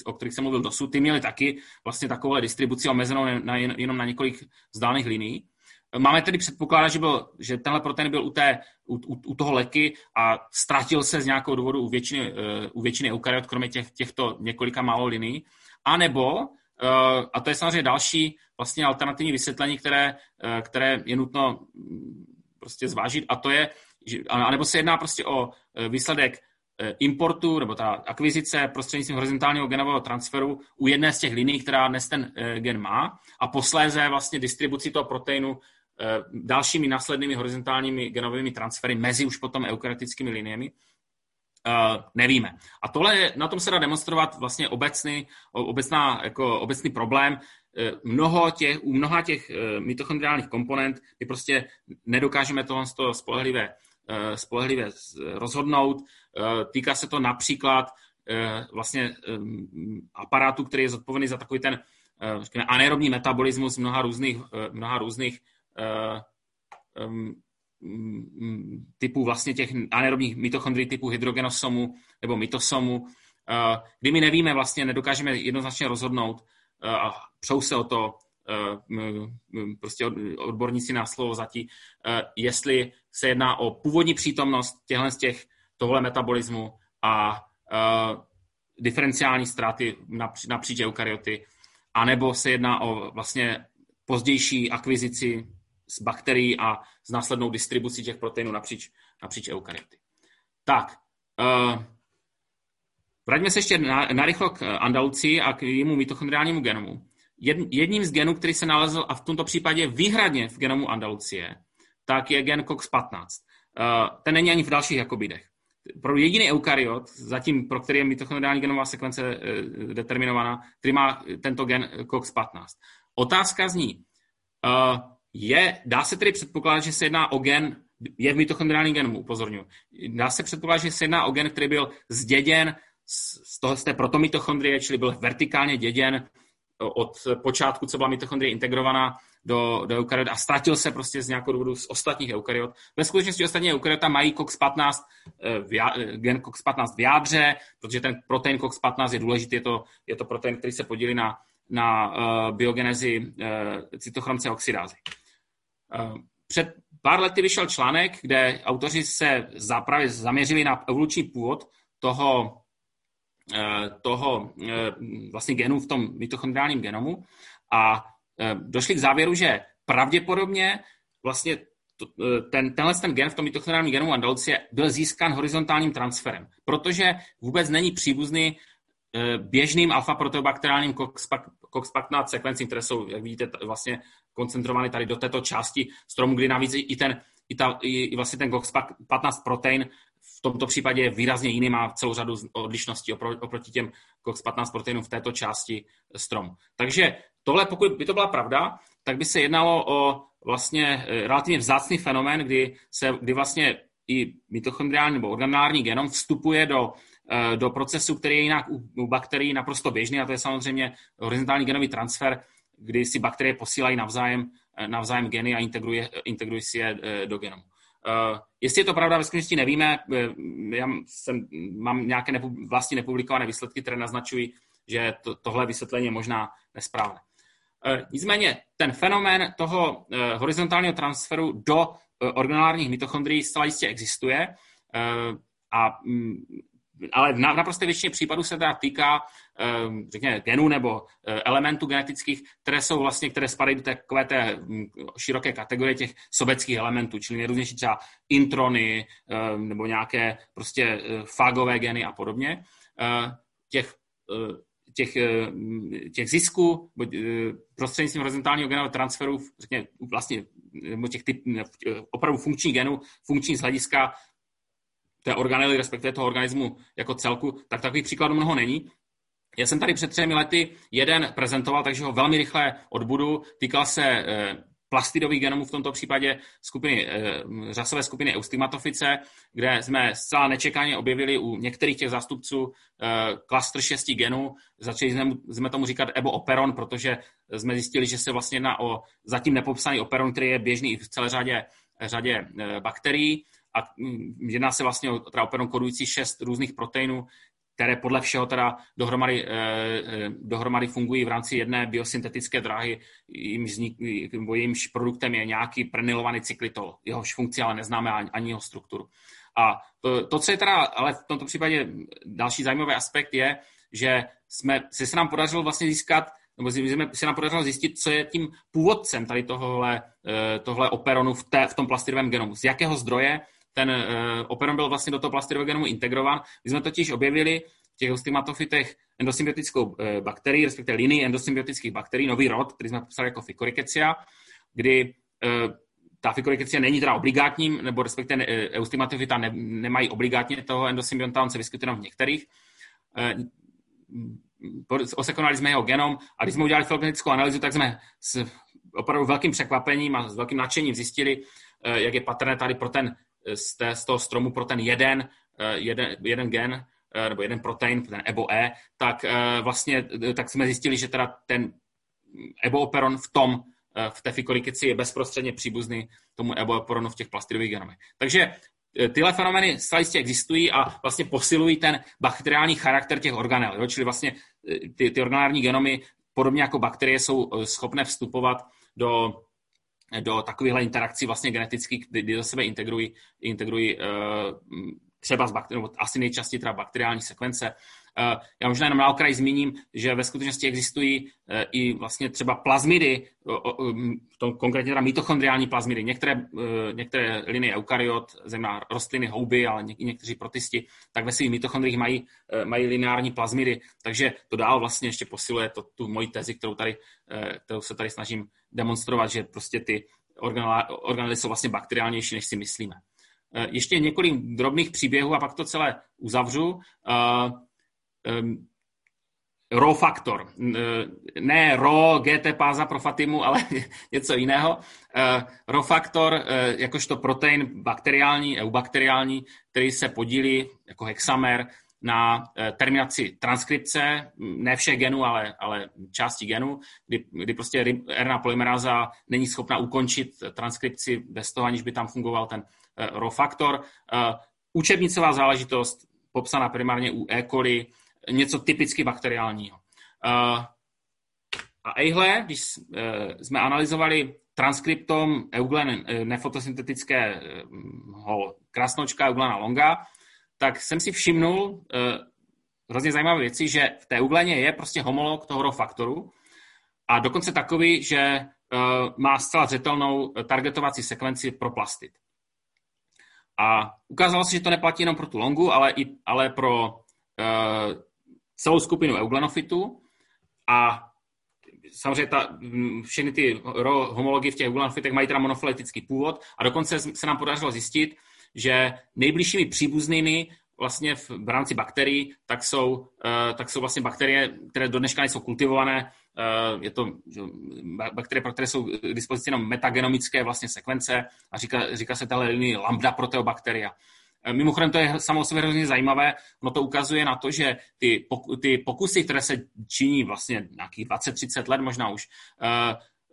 Speaker 2: o kterých jsem mluvil dosud, ty měly taky vlastně takovou distribuci omezenou na, jenom na několik vzdálených linií. Máme tedy předpokládat, že, byl, že tenhle protein byl u, té, u, u, u toho leky a ztratil se z nějakého důvodu u většiny, uh, u většiny eukaryot, kromě těch, těchto několika málo linií. A nebo, uh, a to je samozřejmě další vlastně alternativní vysvětlení, které, uh, které je nutno mm, prostě zvážit, a to je, anebo se jedná prostě o výsledek importu nebo ta akvizice prostřednictvím horizontálního genového transferu u jedné z těch linií, která dnes ten gen má a posléze vlastně distribuci toho proteinu Eh, dalšími následnými horizontálními genovými transfery mezi už potom eukaryotickými liniemi, Uh, nevíme. A tohle, na tom se dá demonstrovat vlastně obecný, obecná, jako obecný problém. Uh, mnoho těch, u mnoha těch mitochondriálních komponent my prostě nedokážeme tohle z toho spolehlivě, spolehlivě rozhodnout. Týká se to například vlastně aparátu, který je zodpovědný za takový ten řekněme, anaerobní metabolismus mnoha různých, mnoha různých Eh, typu vlastně těch anaerobních mitochondrií typu hydrogenosomu nebo mitosomu, eh, kdy my nevíme, vlastně nedokážeme jednoznačně rozhodnout eh, a přou se o to prostě odborníci na slovo zatí, jestli se jedná o původní přítomnost těchto z těch tohle metabolismu a diferenciální ztráty napříč eukaryoty, anebo se jedná o vlastně pozdější akvizici s bakterií a s následnou distribucí těch proteinů napříč, napříč eukaryoty. Tak, uh, vraťme se ještě na, na k Andalucii a k jejímu mitochondriálnímu genomu. Jed, jedním z genů, který se nalezl a v tomto případě výhradně v genomu Andalucie, tak je gen COX-15. Uh, eh, ten není ani v dalších jakobidech. Pro jediný eukaryot, zatím pro který je mitochondriální genová sekvence uh, determinovaná, který má tento gen COX-15. Otázka zní, uh, je, dá se tedy předpokládat, že se jedná o gen, je v mitochondriální genomu, upozorňuji. Dá se předpokládat, že se jedná o gen, který byl zděděn z, toho, z té protomitochondrie, čili byl vertikálně děděn od počátku, co byla mitochondrie integrovaná do, do eukaryot a ztratil se prostě z nějakého důvodu z ostatních eukaryot. Ve skutečnosti ostatní eukaryota mají COX-15, eh, gen COX-15 v jádře, protože ten protein COX-15 je důležitý, je to, je to protein, který se podílí na, na uh, biogenezi uh, cytochromce oxidázy. Eh, před pár lety vyšel článek, kde autoři se právě zaměřili na evoluční původ toho, eh, toho eh, vlastně genu v tom mitochondriálním genomu a došli k závěru, že pravděpodobně vlastně ten, tenhle ten gen v tom mitochondriálním genu Andalucie byl získán horizontálním transferem, protože vůbec není příbuzný běžným alfa-proteobakteriálním COX-15 sekvencím, které jsou, jak vidíte, vlastně koncentrovány tady do této části stromu, kdy navíc i ten, i, ta, i vlastně ten COX-15 protein v tomto případě je výrazně jiný, má celou řadu odlišností oproti těm COX-15 proteinům v této části stromu. Takže tohle, pokud by to byla pravda, tak by se jednalo o vlastně eh, relativně vzácný fenomén, kdy, se, kdy vlastně i mitochondriální nebo organární genom vstupuje do, eh, do procesu, který je jinak u, u bakterií naprosto běžný, a to je samozřejmě horizontální genový transfer, kdy si bakterie posílají navzájem, eh, navzájem geny a integrují integrují si je eh, do genomu. Jestli je to pravda, ve skutečnosti nevíme. Já jsem, mám nějaké nepub, vlastně nepublikované výsledky, které naznačují, že to, tohle vysvětlení je možná nesprávné. Nicméně ten fenomén toho horizontálního transferu do originálních mitochondrií zcela jistě existuje a mm, ale v naprosté většině případů se teda týká ehm, řekněme, genů nebo eh, elementů genetických, které jsou vlastně, které spadají do takové té hm, široké kategorie těch sobeckých elementů, čili nejrůznější třeba introny ehm, nebo nějaké prostě eh, fagové geny a podobně. Eh, těch, těch, těch zisků prostřednictvím horizontálního genového transferu, řekněme, vlastně nebo těch typ, opravdu funkčních genů, funkční z hlediska té organely, respektive toho organismu jako celku, tak takových příkladů mnoho není. Já jsem tady před třemi lety jeden prezentoval, takže ho velmi rychle odbudu. Týkal se eh, plastidových genomů, v tomto případě skupiny, eh, řasové skupiny Eustimatofice, kde jsme zcela nečekaně objevili u některých těch zástupců eh, klaster 6 genů. Začali jsme, jsme tomu říkat Ebo operon, protože jsme zjistili, že se vlastně jedná o zatím nepopsaný operon, který je běžný v celé řadě, řadě bakterií a mm, jedná se vlastně o teda operon kodující šest různých proteinů, které podle všeho teda dohromady, eh, eh, dohromady fungují v rámci jedné biosyntetické dráhy, jimž, vznik, jejímž produktem je nějaký prenylovaný cyklitol. Jehož funkci ale neznáme ani, ani jeho strukturu. A to, to, co je teda, ale v tomto případě další zajímavý aspekt je, že jsme, se nám podařilo vlastně získat nebo se nám podařilo zjistit, co je tím původcem tady tohle, eh, tohle operonu v, té, v tom plastidovém genomu. Z jakého zdroje ten uh, operon byl vlastně do toho plastidového genomu integrován. My jsme totiž objevili v těch ostymatofitech endosymbiotickou uh, bakterii, respektive linii endosymbiotických bakterií, nový rod, který jsme popsali jako Ficoricecia, kdy uh, ta Ficoricecia není teda obligátním, nebo respektive eustymatofita ne, nemají obligátně toho endosymbionta, on se vyskytuje jenom v některých. Osekonali jsme jeho genom a když jsme udělali filogenetickou analýzu, tak jsme s opravdu velkým překvapením a s velkým nadšením zjistili, jak je patrné tady pro ten z, té, z toho stromu pro ten jeden, eh, jeden, jeden gen, eh, nebo jeden protein, ten EBO-E, tak eh, vlastně tak jsme zjistili, že teda ten EBO-operon v tom, v té fikolikici je bezprostředně příbuzný tomu EBO-operonu v těch plastidových genomech. Takže tyhle fenomény jistě existují a vlastně posilují ten bakteriální charakter těch organel. Jo? Čili vlastně ty, ty organální genomy, podobně jako bakterie, jsou schopné vstupovat do do takovýchhle interakcí vlastně genetických, kdy, do sebe integrují, integrují uh, třeba z bakteri- nebo asi nejčastěji teda bakteriální sekvence. Uh, já možná jenom na okraj zmíním, že ve skutečnosti existují uh, i vlastně třeba plazmidy, v tom konkrétně teda mitochondriální plazmidy. Některé, uh, některé linie eukaryot, zejména rostliny, houby, ale ně, někteří protisti, tak ve svých mitochondriích mají, mají lineární plazmidy, takže to dál vlastně ještě posiluje to, tu moji tezi, kterou, tady, kterou se tady snažím demonstrovat, že prostě ty organely jsou vlastně bakteriálnější, než si myslíme. Eh, ještě několik drobných příběhů a pak to celé uzavřu. Eh, raw faktor. Eh, ne raw GT páza pro Fatimu, ale *laughs* něco jiného. Raw faktor, jakožto protein bakteriální, eubakteriální, který se podílí jako hexamer na terminaci transkripce, ne všech genů, ale, ale části genů, kdy, kdy prostě RNA polymeráza není schopna ukončit transkripci bez toho, aniž by tam fungoval ten RAW faktor. Učebnicová záležitost, popsaná primárně u E. coli, něco typicky bakteriálního. A ejhle, když jsme analyzovali transkriptom euglen nefotosyntetického krasnočka euglena longa, tak jsem si všimnul hrozně zajímavé věci, že v té ugleně je prostě homolog toho faktoru a dokonce takový, že má zcela zřetelnou targetovací sekvenci pro plastit. A ukázalo se, že to neplatí jenom pro tu longu, ale, i, ale pro celou skupinu euglenofitu a samozřejmě ta, všechny ty homology v těch euglenofitech mají teda monofiletický původ a dokonce se nám podařilo zjistit, že nejbližšími příbuznými vlastně v, v rámci bakterií, tak jsou, uh, tak jsou vlastně bakterie, které do dneška nejsou kultivované. Uh, je to že, bakterie, pro které jsou k dispozici jenom metagenomické vlastně sekvence a říká, říká se tahle linii lambda proteobakteria. Uh, mimochodem to je samo sobě hrozně zajímavé, no to ukazuje na to, že ty, ty pokusy, které se činí vlastně nějakých 20-30 let možná už,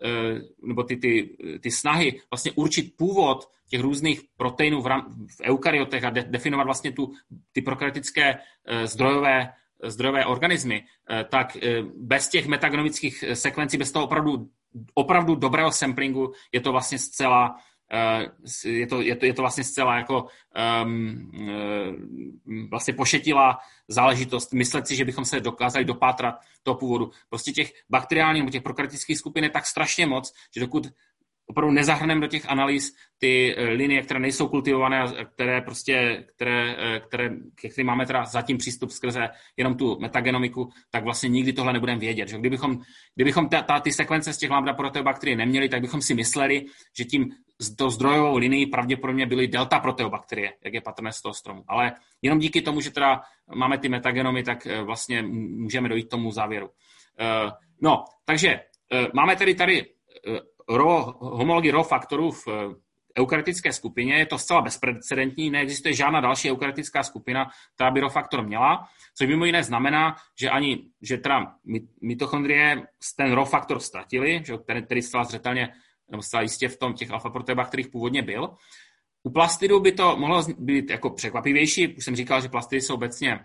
Speaker 2: Eh, nebo ty, ty, ty snahy vlastně určit původ těch různých proteinů v, ram, v eukaryotech a de, definovat vlastně tu, ty prokaryotické eh, zdrojové zdrojové organismy, tak bez těch metagenomických sekvencí, bez toho opravdu, opravdu dobrého samplingu je to vlastně zcela je to, je to, je to vlastně zcela jako um, vlastně pošetila záležitost myslet si, že bychom se dokázali dopátrat toho původu. Prostě těch bakteriálních nebo těch prokaryotických skupin je tak strašně moc, že dokud opravdu nezahrneme do těch analýz ty eh, linie, které nejsou kultivované a které prostě, které, eh, které, ke kterým máme teda zatím přístup skrze jenom tu metagenomiku, tak vlastně nikdy tohle nebudeme vědět. Že? Kdybychom, kdybychom ta, ta, ty sekvence z těch lambda proteobakterií neměli, tak bychom si mysleli, že tím do zdrojovou linii pravděpodobně byly delta proteobakterie, jak je patrné z toho stromu. Ale jenom díky tomu, že teda máme ty metagenomy, tak eh, vlastně můžeme dojít k tomu závěru. No, takže máme tedy tady ro, homologii RO faktorů v eh, eukaryotické skupině. Je to zcela bezprecedentní, neexistuje žádná další eukaryotická skupina, která by RO faktor měla, což mimo jiné znamená, že ani, že teda mitochondrie ten RO faktor ztratili, že, který, který zcela zřetelně nebo zcela jistě v tom těch alfa proteobakterích původně byl. U plastidů by to mohlo být jako překvapivější, už jsem říkal, že plastidy jsou obecně,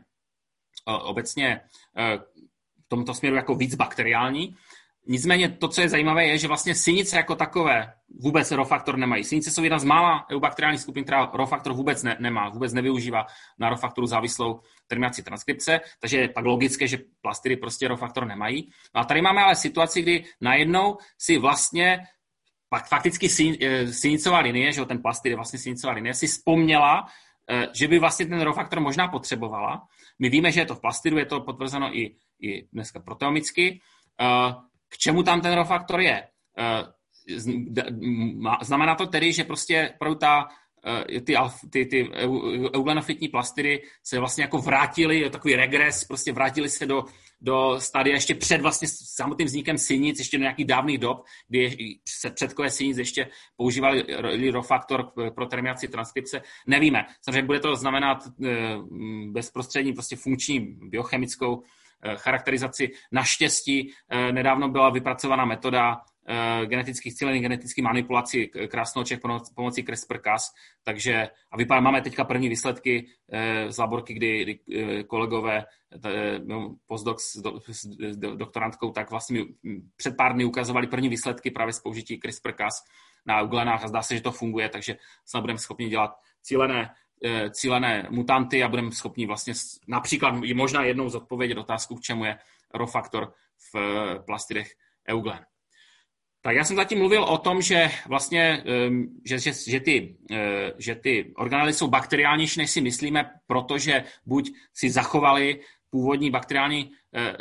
Speaker 2: eh, obecně eh, v tomto směru jako víc bakteriální, Nicméně to, co je zajímavé, je, že vlastně synice jako takové vůbec rofaktor nemají. Synice jsou jedna z mála eubakteriálních skupin, která rofaktor vůbec ne, nemá, vůbec nevyužívá na rofaktoru závislou terminaci transkripce, takže je pak logické, že plastidy prostě rofaktor nemají. No a tady máme ale situaci, kdy najednou si vlastně pak fakticky eh, synicová linie, že ten plastid je vlastně synicová linie, si vzpomněla, eh, že by vlastně ten rofaktor možná potřebovala. My víme, že je to v plastidu, je to potvrzeno i, i dneska proteomicky. K čemu tam ten rofaktor je? Eh, znamená to tedy, že prostě opravdu ta, eh, ty, ty, ty euglenofitní plastidy se vlastně jako vrátily, takový regres, prostě vrátily se do, do stadia ještě před vlastně samotným vznikem synic, ještě do nějakých dávných dob, kdy se předkové synic ještě používali rofaktor pro terminaci transkripce, nevíme. Samozřejmě bude to znamenat eh, bezprostřední prostě funkční biochemickou charakterizaci. Naštěstí eh, nedávno byla vypracovaná metoda eh, genetických cílených genetických manipulací krásnoček pomocí CRISPR-Cas, takže a vypadá, máme teďka první výsledky z laborky, kdy, kolegové no, postdoc s, do, s doktorantkou, tak vlastně před pár dny ukazovali první výsledky právě z použití CRISPR-Cas na uglenách a zdá se, že to funguje, takže snad budeme schopni dělat cílené Eh, cílené mutanty a budeme schopni vlastně například možná jednou zodpovědět otázku, k čemu je rofaktor v eh, plastidech Euglen. Tak já jsem zatím mluvil o tom, že vlastně, že, že, že, ty, eh, že ty organely jsou bakteriálnější, než si myslíme, protože buď si zachovali původní bakteriální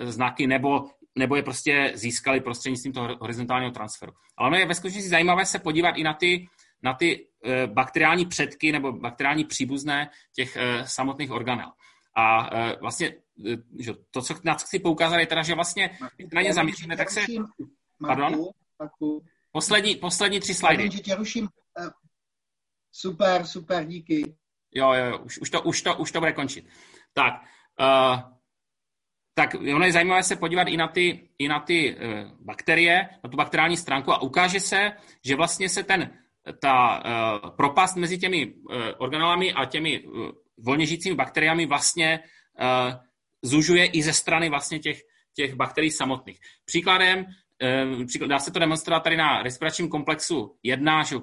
Speaker 2: znaky, nebo, nebo je prostě získali prostřednictvím toho horizontálního transferu. Ale ono je ve skutečnosti zajímavé se podívat i na ty na ty eh, bakteriální předky nebo bakteriální příbuzné těch eh, samotných organel. A eh, vlastně že to, co na co chci poukázat, je teda, že vlastně, když na ně zamýšlíme, tak se... Pardon? Poslední, poslední tři slajdy.
Speaker 1: že tě ruším. Super, super, díky.
Speaker 2: Jo, jo, už, už, to, už, to, už to bude končit. Tak, uh, tak ono je zajímavé se podívat i na ty, i na ty uh, bakterie, na tu bakteriální stránku a ukáže se, že vlastně se ten ta uh, propast mezi těmi uh, organelami a těmi uh, volně žijícími bakteriemi vlastně uh, zužuje i ze strany vlastně těch, těch bakterií samotných. Příkladem, uh, příklad, dá se to demonstrovat tady na respiračním komplexu 1, že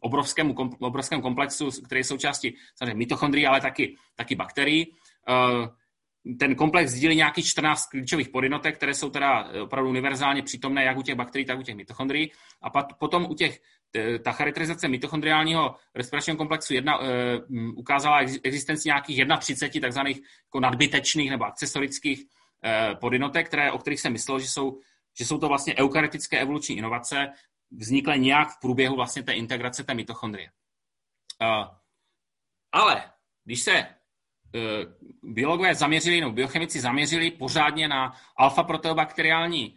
Speaker 2: obrovskému, kom, obrovském komplexu, který je součástí samozřejmě mitochondrií, ale taky, taky bakterií. Uh, ten komplex sdílí nějakých 14 klíčových podinotek, které jsou teda opravdu univerzálně přítomné jak u těch bakterií, tak u těch mitochondrií. A pat, potom u těch ta charakterizace mitochondriálního respiračního komplexu jedna, uh, ukázala existenci nějakých 31 takzvaných jako nadbytečných nebo akcesorických uh, podinotek, které, o kterých jsem myslel, že jsou, že jsou to vlastně eukarytické evoluční inovace, vznikly nějak v průběhu vlastně té integrace té mitochondrie. Ale když se biologové zaměřili, nebo biochemici zaměřili pořádně na alfa-proteobakteriální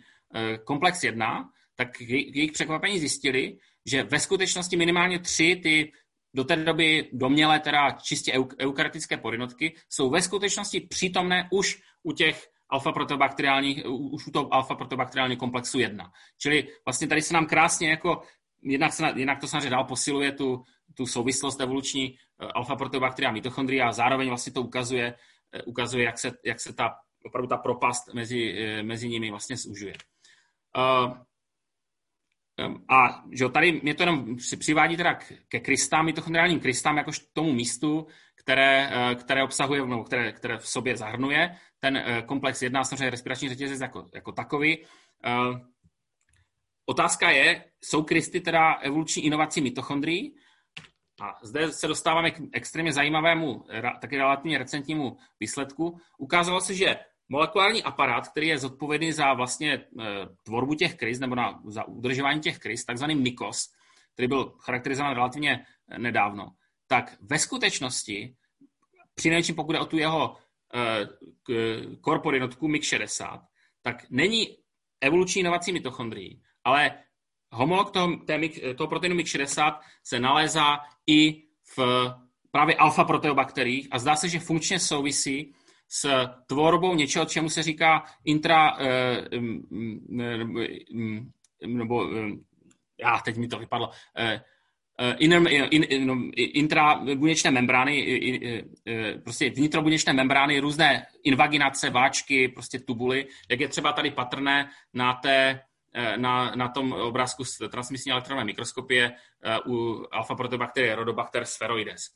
Speaker 2: komplex 1, tak jejich překvapení zjistili, že ve skutečnosti minimálně tři ty do té doby domělé, teda čistě eukarytické podjednotky, jsou ve skutečnosti přítomné už u těch alfa-protobakteriálních, už u toho alfa-protobakteriálního komplexu 1. Čili vlastně tady se nám krásně jako, jednak, se, jednak to samozřejmě dál posiluje tu, tu souvislost evoluční eh, alfa-protobakteria a mitochondria a zároveň vlastně to ukazuje, eh, ukazuje jak, se, jak se ta opravdu ta propast mezi, mezi nimi vlastně zužuje. A že tady mě to jenom přivádí teda ke krystám, mitochondriálním krystám, jakož tomu místu, které, které obsahuje, nebo které, které v sobě zahrnuje. Ten komplex jedná samozřejmě respirační řetězec jako, jako takový. Otázka je, jsou krysty teda evoluční inovací mitochondrií? A zde se dostáváme k extrémně zajímavému, taky relativně recentnímu výsledku. Ukázalo se, že molekulární aparát, který je zodpovědný za vlastně e, tvorbu těch kryst nebo na, za udržování těch kryst, takzvaný MIKOS, který byl charakterizován relativně e, nedávno, tak ve skutečnosti, přinejmenším pokud je o tu jeho e, korporinotku MIK60, tak není evoluční inovací mitochondrií, ale homolog toho, té, toho proteinu MIK60 se nalézá i v právě alfa-proteobakteriích a zdá se, že funkčně souvisí s tvorbou něčeho, čemu se říká intra, eh, nebo já, teď mi to vypadlo, eh, eh, intrabuněčné membrány, prostě vnitrobuněčné membrány, různé invaginace, váčky, prostě tubuly, jak je třeba tady patrné na té na, na tom obrázku z transmisní elektronové mikroskopie u alfa-protobakterie Rhodobacter spheroides.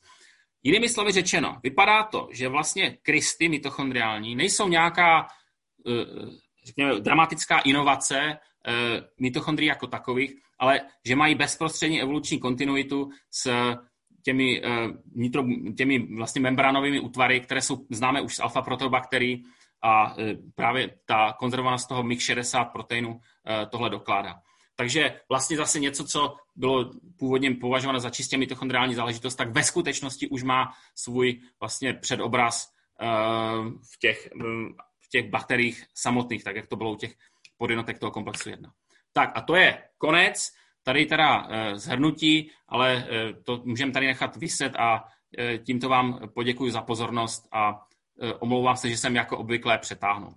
Speaker 2: Jinými slovy řečeno, vypadá to, že vlastně krysty mitochondriální nejsou nějaká eh, řekněme, dramatická inovace eh, mitochondrií jako takových, ale že mají bezprostřední evoluční kontinuitu s těmi, eh, nitro, těmi vlastně membránovými útvary, které jsou známe už z alfa-protobakterií a právě ta konzervovanost toho MIG-60 proteinu tohle dokládá. Takže vlastně zase něco, co bylo původně považováno za čistě mitochondriální záležitost, tak ve skutečnosti už má svůj vlastně předobraz eh, v těch, v těch bakteriích samotných, tak jak to bylo u těch podjednotek toho komplexu 1. Tak a to je konec. Tady teda eh, zhrnutí, ale eh, to můžeme tady nechat vyset a tímto vám poděkuji za pozornost a omlouvám se, že jsem jako obvykle přetáhnul.